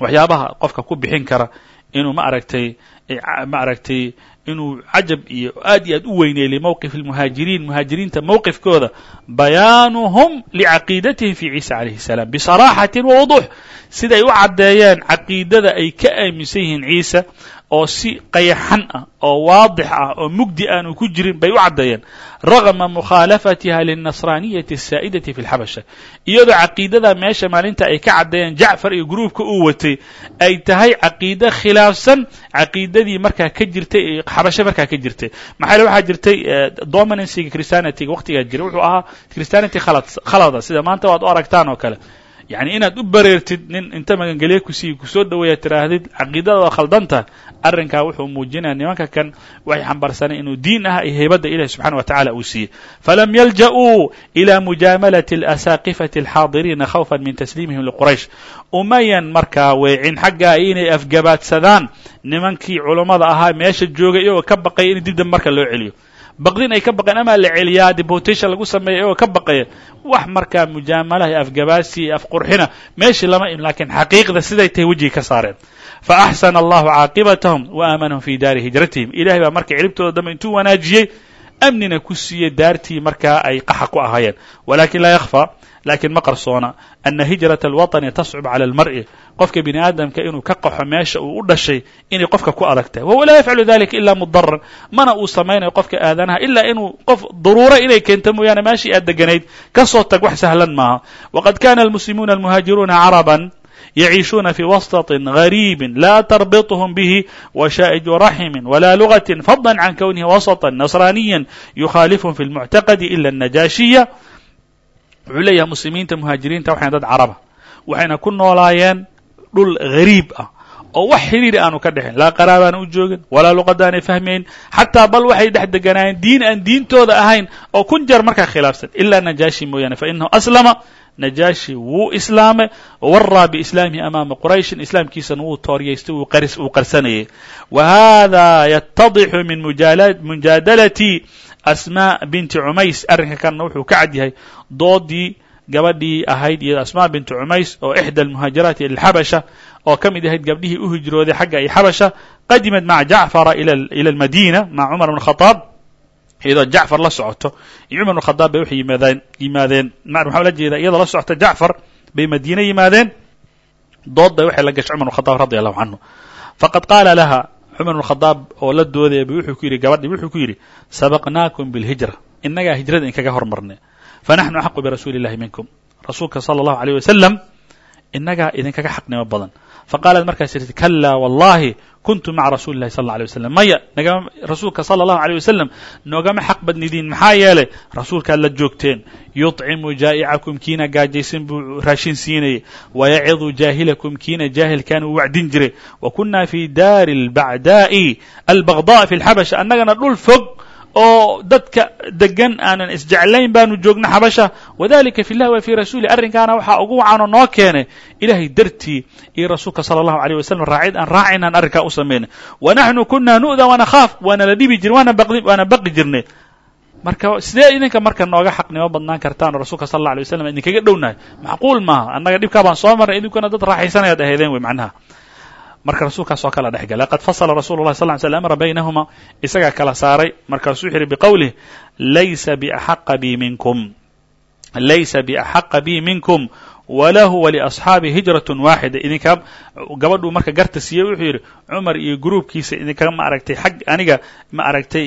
S1: waxyaabaha qofka ku bixin kara inuu ma aragtay ma aragtay inuu cajab iyo aad iyo aad u weyneyey limowqif اlmuhaajiriin muhaajiriinta mowqifkooda bayaanuhum licaqiidatihim fi ciisa calayhi الsalaam bisaraaxatin wawuduux siday u caddeeyeen caqiidada ay ka aaminsan yihiin ciisa oo si qayaxan ah oo waadix ah oo mugdi aanu ku jirin bay u caddeeyeen ragma mukhaalafatiha lilnasraaniyati asaa'idati fi lxabasha iyadoo caqiidada meesha maalinta ay ka caddeeyeen jacfar iyo gruubka uu watay ay tahay caqiide khilaafsan caqiidadii markaa ka jirtay xabashe markaa ka jirtay. Maxaa waxaa jirtay dominancyga christianityga waqtigaa jiray wuxuu ahaa christianity khalad khalada. Sida maanta waad u aragtaan oo kale yacni inaad u bareertid nin inta magangelye ku sii ku soo dhaweeya tiraahdid caqiidada waa khaldan tahay arrinkaa wuxuu muujinaya nimanka kan waxay xambaarsaneen inuu diin ah iyo haybadda ilahi subxana wa tacala uu siiyey. Falam yalja'uu ila mujaamalati alasaaqifati alxaadiriina khawfan min tasliimihim liquraysh umayan markaa weecin xaggaa inay afgabaadsadaan nimankii culummada ahaa meesha joogay iyagoo ka baqaya in dib dambe marka loo celiyo baqdin ay ka baqeen amaa la celiyaa deportation lagu sameeya iyagoo ka baqaya wax markaa mujaamalaha afgabaasi afqurxina meeshii lama im lakiin xaqiiqda siday tahay wejiga ka saareen. Faaxsana allahu caaqibatahum wa aamanahum fi daari hijratihim. Ilahay baa marka ciribtooda dambe intuu wanaajiyey amnina ku siiyey daartii markaa ay qaxa ku ahaayeen. Walakin laa yakfى lakiin ma qarsoona ana hijraة اlwaطni tascub calى اlmar'i qofka bini aadamka inuu ka qaxo meesha uu u dhashay inay qofka ku adag tahay wahuwa laa yafcalu dalika ila mudaran mana uu samaynayo qofka aadanaha ilaa inuu qof daruuro inay keento mooyaane meeshii aad deganayd ka soo tag wax sahlan maaha waqad kana almuslimuuna almuhaajiruuna caraba يعيشون في وسط غريب لا تربطهم به وشائج رحم ولا لغة فضلا عن كونه وسطا نصرانيا يخالفهم في المعتقد إلا النجاشية wuxuu leeyahay muslimiinta muhaajiriinta waxayna dad caraba waxayna ku noolaayeen dhul gariib ah oo wax xidhiiri aanu ka dhexin laa qaraabaana u joogin walaa luqada aanay fahmayn. Xataa bal waxay dhex deganaayeen diin aan diintooda ahayn oo kun jeer markaa khilaafsan. Ilaa najaashi mooyaane fainahu aslama. Najaashi wuu islaamay waraa biislaamihi amaama qurayshin. Islaamkiisana wuu tooryaystay wuu qarsanayay wa hada yatadixu min mujaadalati asmaa binti cumays arrinka kanna wuxuu ka cad yahay doodii gabadhii ahayd iyado asmaa binti cumays oo ixda almuhaajiraati ila oo ka mid ahayd gabdhihii u hijrooday xagga iyo xabasha qadimat maca jacfara ila almadina maca cumar bn khadaab iyadoo jacfar la socoto. Iyo cumar bn khadaab bay waxay yimaadeen yimaadeen waxaa la jeedaa iyadoo la socota jacfar bay madiine yimaadeen. Dood bay waxay la gashay cumar bn khadaab radi allahu canhu faqad qaala laha cumar bn khadaab oo la doodaya bu wuxuu ku yidhi gabadhi wuxuu ku yidhi sabaqnaakum bilhijra. Innagaa hijrada inkaga hormarnay fanaxnu axaqu birasuuli illahi minkum. Rasuulka sala allahu aleyh wasalam innagaa idinkaga xaqnimo badan faqaalat markaas tirti kalaa wallahi kuntu maca rasuuli illahi sal alay wasalam maya nagama rasuulka sala allahu aleyh wasalam noogama xaq badnidiin maxaa yeelay rasuulkaad la joogteen yudcimu jaa'icakum kiina gaajaysan buu raashin siinayay wayacidu jaahilakum kiina jaahilkaan uu wacdin jiray wa kunna fi daari albacdaa'i albagdaa fi lxabasha annagana dhul fog oo dadka degan aanan isjeclayn baanu joogna xabasha. Wadalika fi llahi wa fii rasuuli arrinkaana waxaa ugu wacanoo noo keenay ilahay dartii iyo rasuulka sala allahu aleyh wasalam raacid aan raacaynaan arrinkaa u samaynay wa naxnu kuna nu'da wanakhaaf waana la dhibi jir waana baqi jirnay. Marka sidee idinka marka nooga xaqnimo badnaan kartaan oo rasuulka sal alla alay waslam idinkaga dhownahay? Macquul maaha annaga dhibkaa baan soo marnay idinkuna dad raaxaysanayaad ahaydeen wey macnaha marka rasuulkaas oo kala dhex gala. Qad fasla rasulu lah sal sl amra baynahuma isagaa kala saaray. Markaasuu wuxu yidhi biqowlih laysa biaxaqa bi minkum. Laysa biaxaqa bi minkum walahu waliasxaabi hijratun waaxida. Idinka gabadhuu marka garta siiyey wuxuu yidhi cumar iyo gruubkiisa idinka ma aragtay xag aniga ma aragtay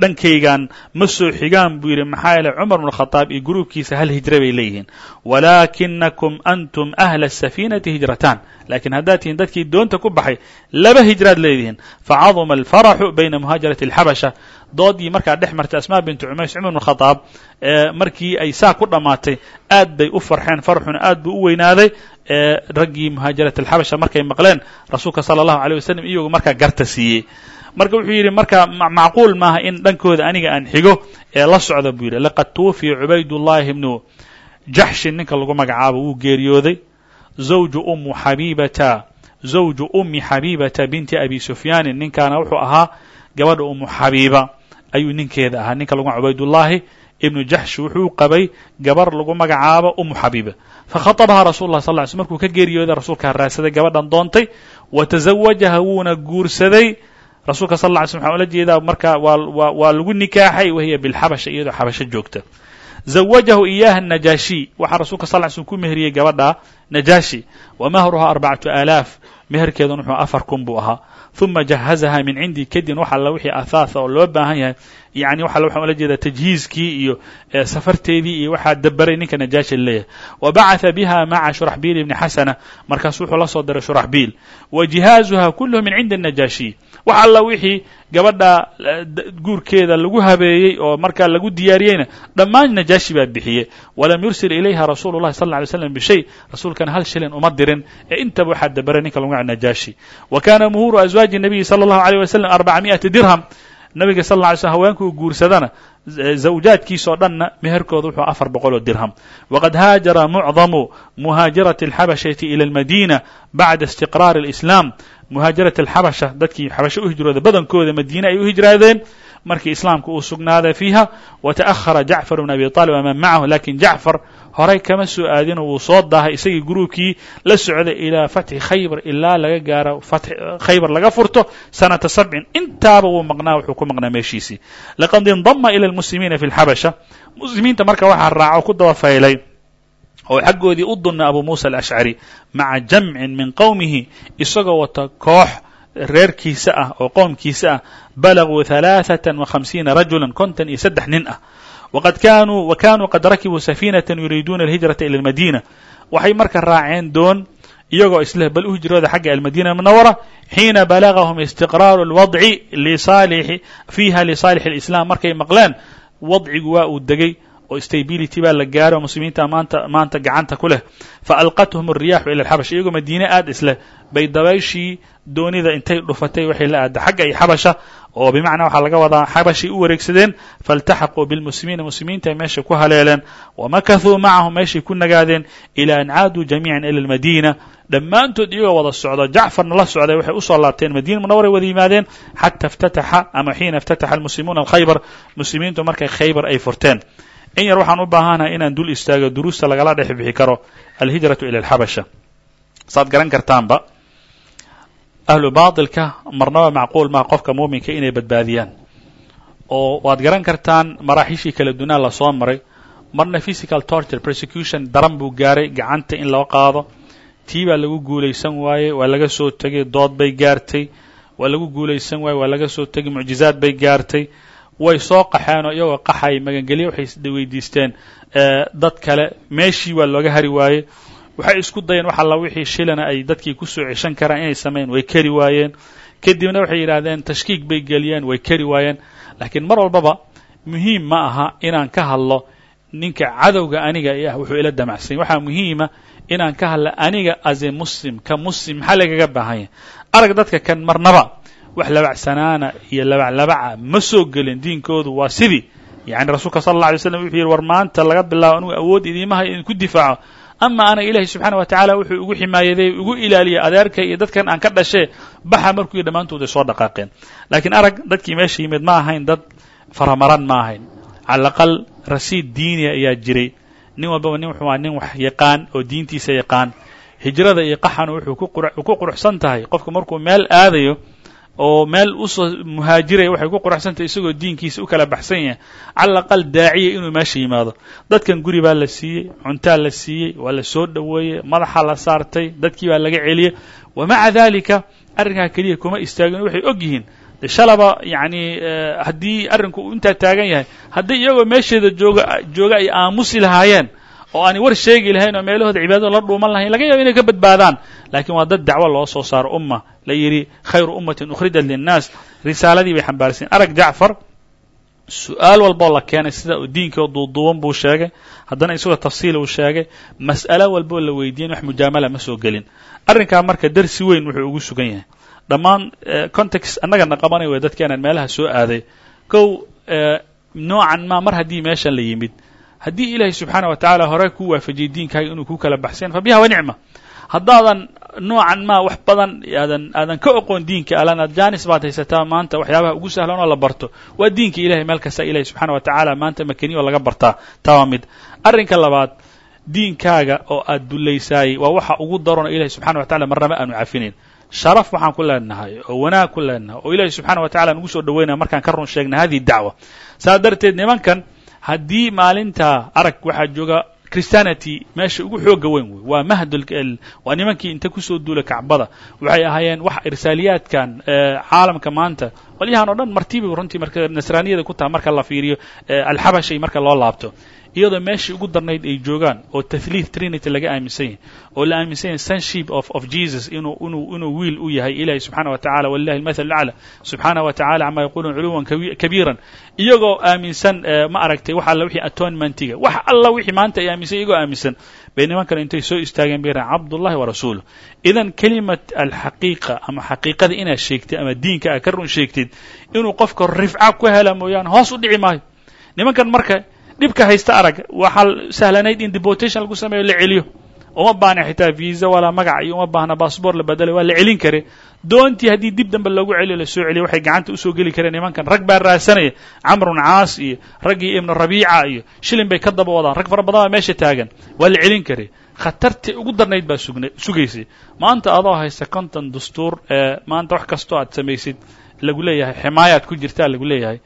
S1: dhankaygan ma soo xigaan buu yidhi. Maxaa yeeley cumar bn khadaab iyo gruubkiisa hal hijra bay leeyihiin. Walaakinakum antum ahla asafiinati hijrataan. Lakiin haddaad tihiin dadkii doonta ku baxay laba hijraad leedihiin. Facaduma alfaraxu bayna muhaajarati alxabasha doodii markaa dhex martay asmaa bintu cumays cumar bn khadaab markii ay saa ku dhammaatay aad bay u farxeen. Farxuna aad buu u weynaaday raggii muhaajarat alxabasha markay maqleen rasuulka sala allahu aleyh wasalam iyagu markaa garta siiyey. Marka wuxuu yidhi marka macquul maaha in dhankooda aniga aan xigo ee la socda buu yidhi. Laqad tuwufiya cubaydullahi bnu jaxshin ninka lagu magacaabo wuu geeriyooday. Zawju ummu xabiibata zawju ummi xabiibata binti abi sufyaanin ninkaana wuxuu ahaa gabadha ummu xabiiba ayuu ninkeeda ahaa. Ninka lagu cubaydullaahi ibnu jaxsh wuxuu qabay gabar lagu magacaabo ummu xabiiba fakhatabahaa rasul lah sal sl markuu ka geeriyooday rasuulkaa raadsaday gabadhan doontay. Wa tazawajaha wuuna guursaday. Rasuulka sal ly slm waxaan ula jeedaa marka waa lagu nikaaxay wahiya bilxabasha iyadoo xabasho joogta. Zawajahu iyaha najaashi waxaa rasuulka sal ly slm ku meheriyey gabadha najaashi. Wa mahruhaa arbacatu aalaaf meherkeedun wuxuu afar kun buu ahaa uma jahazaha min cindi kadibna wax alla wixii ahaatha oo loo baahan yahay. Yani wax alla waxaan ula jeedaa tajhiizkii iyo safarteedii iyo waxaa dabaray ninka najaashi leeyahay. Wa bacatha biha maca shuraxbiil ibni xasana markaasu wuxuu la soo diray shuraxbiil wa jihaazuha kulluhu min cindi najaashiy wax alla wixii gabadha guurkeeda lagu habeeyey oo markaa lagu diyaariyeyna dhammaan najaashi baa bixiyey. Walam yursil ilayha rasuulu llahi sal lla alay slam bishay rasuulkana hal shilin uma dirin. Ee intaba waxaa dabaray ninka lagu najaashi. Wa kana muhuuru aswaaji nabiyi sala allahu aleyh wasalam arbaca dirham nabiga sal lla alay slm haweenkuu guursadana zawjaadkiisoo dhanna meherkooda wuxuu afar boqol oo dirham. Waqad haajara mucdamu muhaajirati alxabashati ila almadina bacda istiqraari alislaam. Muhaajarat alxabasha dadkii xabasho u hijrooda badankooda madiine ay u hijraadeen markii islaamka uu sugnaaday wa ta'ahara jacfar bn abi طaalib aman macahu laakiin jacfar horay kama soo aadino wuu soo daahay isagii gruubkii la socday ilaa fatxi khaybar ilaa laga gaaro khaybar laga furto sanata sabcin. Intaaba wuu maqnaa wuxuu ku maqnaa meeshiisii. Laqad indama ila lmuslimiina fi lxabasha muslimiinta marka waxaa raaco ku daba faylay oo xaggoodii u dunna abu muusa alashcari maca jamcin min qowmihi isagoo wata koox reerkiisa ah oo qoomkiisa ah balaguu halaaثatan wa hamsiina rajula kontan iyo saddex nin ah waqad kanuu wa kanuu qad rakibuu safiinatan yuriiduuna alhijrata ila almadiina waxay marka raaceen doon iyagoo isleh bal u hijrooda xagga almadina munawara xiina balagahum istiqraaru اlwadci lisaalixi fiiha lisaalix اlislam markay maqleen wadcigu waa uu degay oo stability baa la gaaro muslimiinta maanta maanta gacanta ku leh faalqathum الriyaxu ila alxabash iyagoo madiine aad isleh bay dabayshii doonida intay dhufatay waxay la aada xagga iyo xabasha oo bimacnaa waxaa laga wadaa xabashay u wareegsadeen faاltaxaquu biاlmuslimiina muslimiinta ay meeshay ku haleeleen wamakathuu macahum meeshay ku nagaadeen ilى an caaduu jamiica ila اlmadina dhammaantood iyagoo wada socda jacfarna la socday waxay usoo laabteen madiina munawaray wada yimaadeen xata اftataxa ama xiina اftataxa almuslimuuna alkhaybar muslimiintu markay khaybar ay furteen in yar waxaan u baahanahay inaan dul istaago duruusta lagala dhex bixi karo alhijratu ila alxabasha. Saad garan kartaanba. Ahlu baatilka marnaba macquul maha qofka muuminka inay badbaadiyaan. Oo waad garan kartaan maraaxiishii kala dunaa la soo maray. Marna physical torture persecution daran buu gaaray gacanta in loo qaado. Tii baa lagu guulaysan waaye waa laga soo tegay dood bay gaartay. Waa lagu guulaysan waaye waa laga soo tegay mucjizaad bay gaartay way soo qaxeen oo iyagoo qaxay magangelye waxay weydiisteen dad kale meeshii waa looga hari waaye waxay isku dayeen wax alla wixii shilana ay dadkii ku soo ceshan karaan inay sameyn way kari waayeen. Kadibna waxay yidhaahdeen tashkiik bay geliyeen way kari waayeen. Laakiin mar walbaba muhiim ma aha inaan ka hadlo ninka cadowga aniga i ah wuxuu ila damacsany waxaa muhiima inaan ka hadla aniga as a muslim ka muslim maxaa lagaga baahan yahay. Arag dadka kan marnaba wax labacsanaana iyo labaclabaca ma soo gelin diinkoodu. Waa sidii yani rasuulka sala alla alay slam wuxuu yidhi war maanta laga bilaabo anugu awood idiimaha idinku difaaco. Ama ana ilaahi subxaana wa tacaala wuxuu igu ximaayaday ugu ilaaliyay adeerka iyo dadkan aan ka dhashee baxa markuu dhammaantooda soo dhaqaaqeen. Laakiin arag dadkii meesha yimid ma ahayn dad faramaran ma ahayn. Cala aqal rasiid diiniya ayaa jiray. Nin walbaba nin wuxuu nin wax yaqaan oo diintiisa yaqaan. Hijrada iyo qaxana wuxuu ku quruxsan tahay. Qofku markuu meel aadayo oo meel u soo muhaajiraya waxay ku quruxsantahay isagoo diinkiisa u kala baxsan yahay cala aqal daaciya inuu meesha yimaado. Dadkan guri baa la siiyey cuntaa la siiyey waa la soo dhoweeyey madaxa la saartay dadkii baa laga celiyey wa maca dalika arrinkaa keliya kuma istaagin waxay og yihiin de shalaba yacni haddii arrinku uu intaa taagan yahay haddii iyagoo meesheeda jooga jooga ay aamusi lahaayeen oo aanay war sheegi lahayn oo meelahooda cibaadada la dhuuman lahayn laga yaabo inay ka badbaadaan. Laakiin waa dad dacwo loo soo saaro umma. La yidhi khayru ummatin ukhrijat linnaas. Risaaladii bay xambaarsayen arag jacfar su'aal walboo la keenay sida diinkao duuduuban buu sheegay. Haddana isagoo tafsiil uu sheegay. Mas'alo walboo la weydiiyen wax mujaamala ma soo gelin. Arrinkaa marka darsi weyn wuxuu ugu sugan yahay. Dhammaan context annagana qabanay way dadkeenan meelaha soo aaday. Kow noocan ma mar haddii meeshan la yimid haddii ilaahay subxaana wa tacaala hore ku waafajiyey diinkaaga inuu ku kala baxsayn fa biha haddaadan noocan ma wax badan aadan aadan ka oqoon diinka alana janis baad haysataa maanta waxyaabaha ugu sahlan oo la barto waa diinka ilahay meel kasta ilahay subxana wa tacaala maanta makaniyo laga bartaa. Taa waa mid. Arrinka labaad diinkaaga oo aad dulaysaayey waa waxa ugu darono ilahay subxana wa tacala marnaba aanu cafinayn sharaf waxaan ku leenahay oo wanaag ku leenahay oo ilahay subxaana wa tacala nugu soo dhaweynaya markaan ka run sheegna hadihi dacwa. Saas darteed nimankan haddii maalintaa arag waxaa jooga christianity meesha ugu xooga weyn wey waa mahdul waa nimankii inta ku soo duulay kacbada. Waxay ahaayeen wax irsaaliyaadkan caalamka maanta. Qolyahan oo dhan martibi runtii marka nasraaniyada ku taha marka la fiiriyo alxabashay marka loo laabto iyadoo meeshii ugu darnayd ay joogaan oo tathliith trinity laga aaminsan yahay oo la aaminsan yahay sonship of of jesus inuu inuu inuu wiil u yahay ilahi subxaana wa tacala walilahi almathal acla subxaana wa tacala cama yaquluun culuwan kabiiran. Iyagoo aaminsan ma aragtay wax alla wixii atonementiga. Wax alla wixii maanta ay aaminsan iyagoo aaminsan. Bay nimankan intay soo istaageen bay rahan cabdullahi wa rasuuluh idan kelimat alxaqiiqa ama xaqiiqada inaad sheegtid ama diinka aad ka run sheegtid inuu qofka rifca ku hela mooyaane hoos u dhici maayo. Nimankan marka dhibka haysta arag waxaa sahlanayd in deportation lagu sameeyo la celiyo. Uma baahna xitaa visa walaa magac iyo uma baahna bassbort la bedelay waa la celin kare. Doontii haddii dib dambe loogu celiyo la soo celiyo waxay gacanta u soo geli kareen nimankan. Rag baa raasanaya camrun caas iyo raggii ibnu rabiica iyo shilin bay ka daba wadaan rag fara badan baa meesha taagan waa la celin kare. Khatartii ugu darnayd baa sugna sugaysay. Maanta adoo haysta konton dastuur ee maanta wax kastoo aad samaysid lagu leeyahay ximaayaad ku jirtaa lagu leeyahay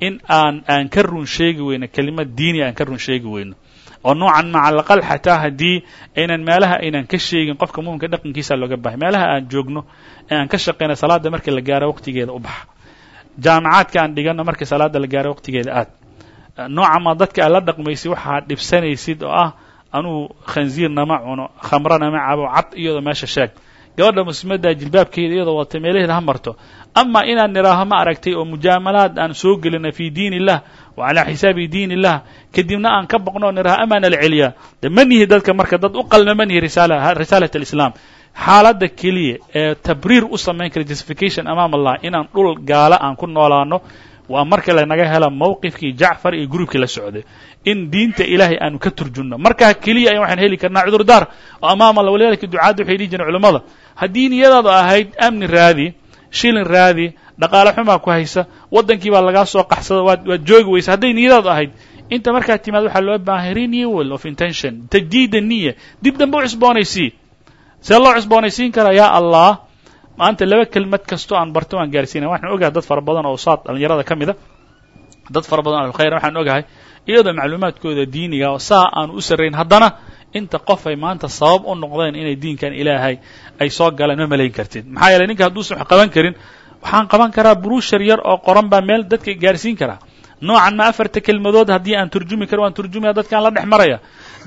S1: in aan aan ka run sheegi weyno kelimad diini aan ka run sheegi weyno. Oo noocan macalaqal xataa haddii aynan meelaha aynan ka sheegin qofka muminka dhaqankiisa looga bahay. Meelaha aan joogno ee aan ka shaqayna salaada marka la gaaro waqtigeeda u baxa. Jaamacaadka aan dhigano marka salaada la gaaro waqtigeeda aad. Noocama dadka aad la dhaqmaysid waxaad dhibsanaysid oo ah anuu khanziir nama cuno khamro nama cabo cad iyadoo meesha sheeg. Gabadha muslimadda jilbaabkeeda iyadoo wata meelaheeda ha marto ama inaan nidhaaho ma aragtay oo mujaamalaad aan soo gelina fi diin illah wa calaa xisaabi diin illah kadibna aan ka baqno o nidhaho amaana la celiyaa. De ma nihi dadka marka dad u qalma ma nihi risaalat alislaam. Xaaladda keliya ee tabriir u samayn kara justification amaam allah inaan dhul gaala aan ku noolaano waa marka lanaga hela mawqifkii jacfar iyo gruubkii la socday. In diinta ilaahay aanu ka turjunno. Markaa keliya ayan waxaan heli karnaa cudurdaar oo amaam allah walidalika ducaadda waxay dhihi jireen culammada haddii niyadaadu ahayd amni raadi shilin raadi dhaqaale xumaa ku haysa waddankii baa lagaa soo qaxsada waad waad joogi weysa hadday niyadaadu ahayd inta markaad timaad waxaa loo baahay renewal of intention tajdiida niya dib dambe u cusboonaysii see loo cusboonaysiin karaa yaa allah maanta laba kelmad kastoo aan barto aan gaarsiinaya waxaan ogahay dad fara badan oo saad dhallinyarada ka mida. Dad fara badan alkhayr waxaan ogahay iyadoo macluumaadkooda diiniga oo saa aanu u sarrayn haddana inta qof ay maanta sabab u noqdeen inay diinkan ilaahay ay soo galeen ma malayn kartid. Maxaa yeeley ninka hadduusan wax qaban karin waxaan qaban karaa buruushar yar oo qoran baa meel dadka gaarsiin karaa. Noocan ma afarta kelmadood haddii aan turjumi karo waan turjumaya dadkaan la dhex maraya.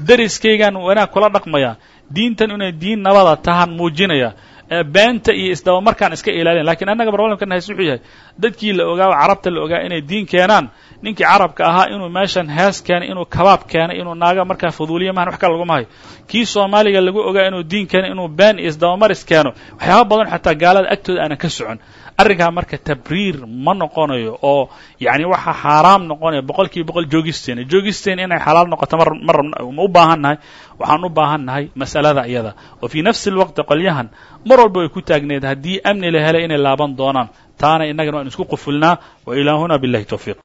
S1: Dariskaygaan wanaag kula dhaqmaya. Diintan inay diin nabada tahan muujinaya beenta iyo isdabamarkaan iska ilaaliyan lakiin annaga problemkan hays wuxuu yahay dadkii la ogaa carabta la ogaa inay diin keenaan ninkii carabka ahaa inuu meeshan hees keenay inuu kabaab keenay inuu naaga markaa fuduuliya mahan wax kale laguma hayo kii soomaaliga lagu ogaa inuu diin keenay inuu been iyo isdabamaris keeno waxyaaba badan xataa gaalada agtooda aanan ka socon arrinkaa marka tabriir ma noqonayo oo yani waxaa xaaraam noqonaya boqol kiiba boqol joogisteena joogisteena inay xalaal noqoto ma u baahan nahay. Waxaan u baahan nahay mas'alada iyada. Oo fii nafsi اlwaqti qolyahan mar walba way ku taagneed. Haddii amni la helay inay laaban doonaan taana innagana waan isku qufulnaa. Wa ilaahuna biاllahi towfiiq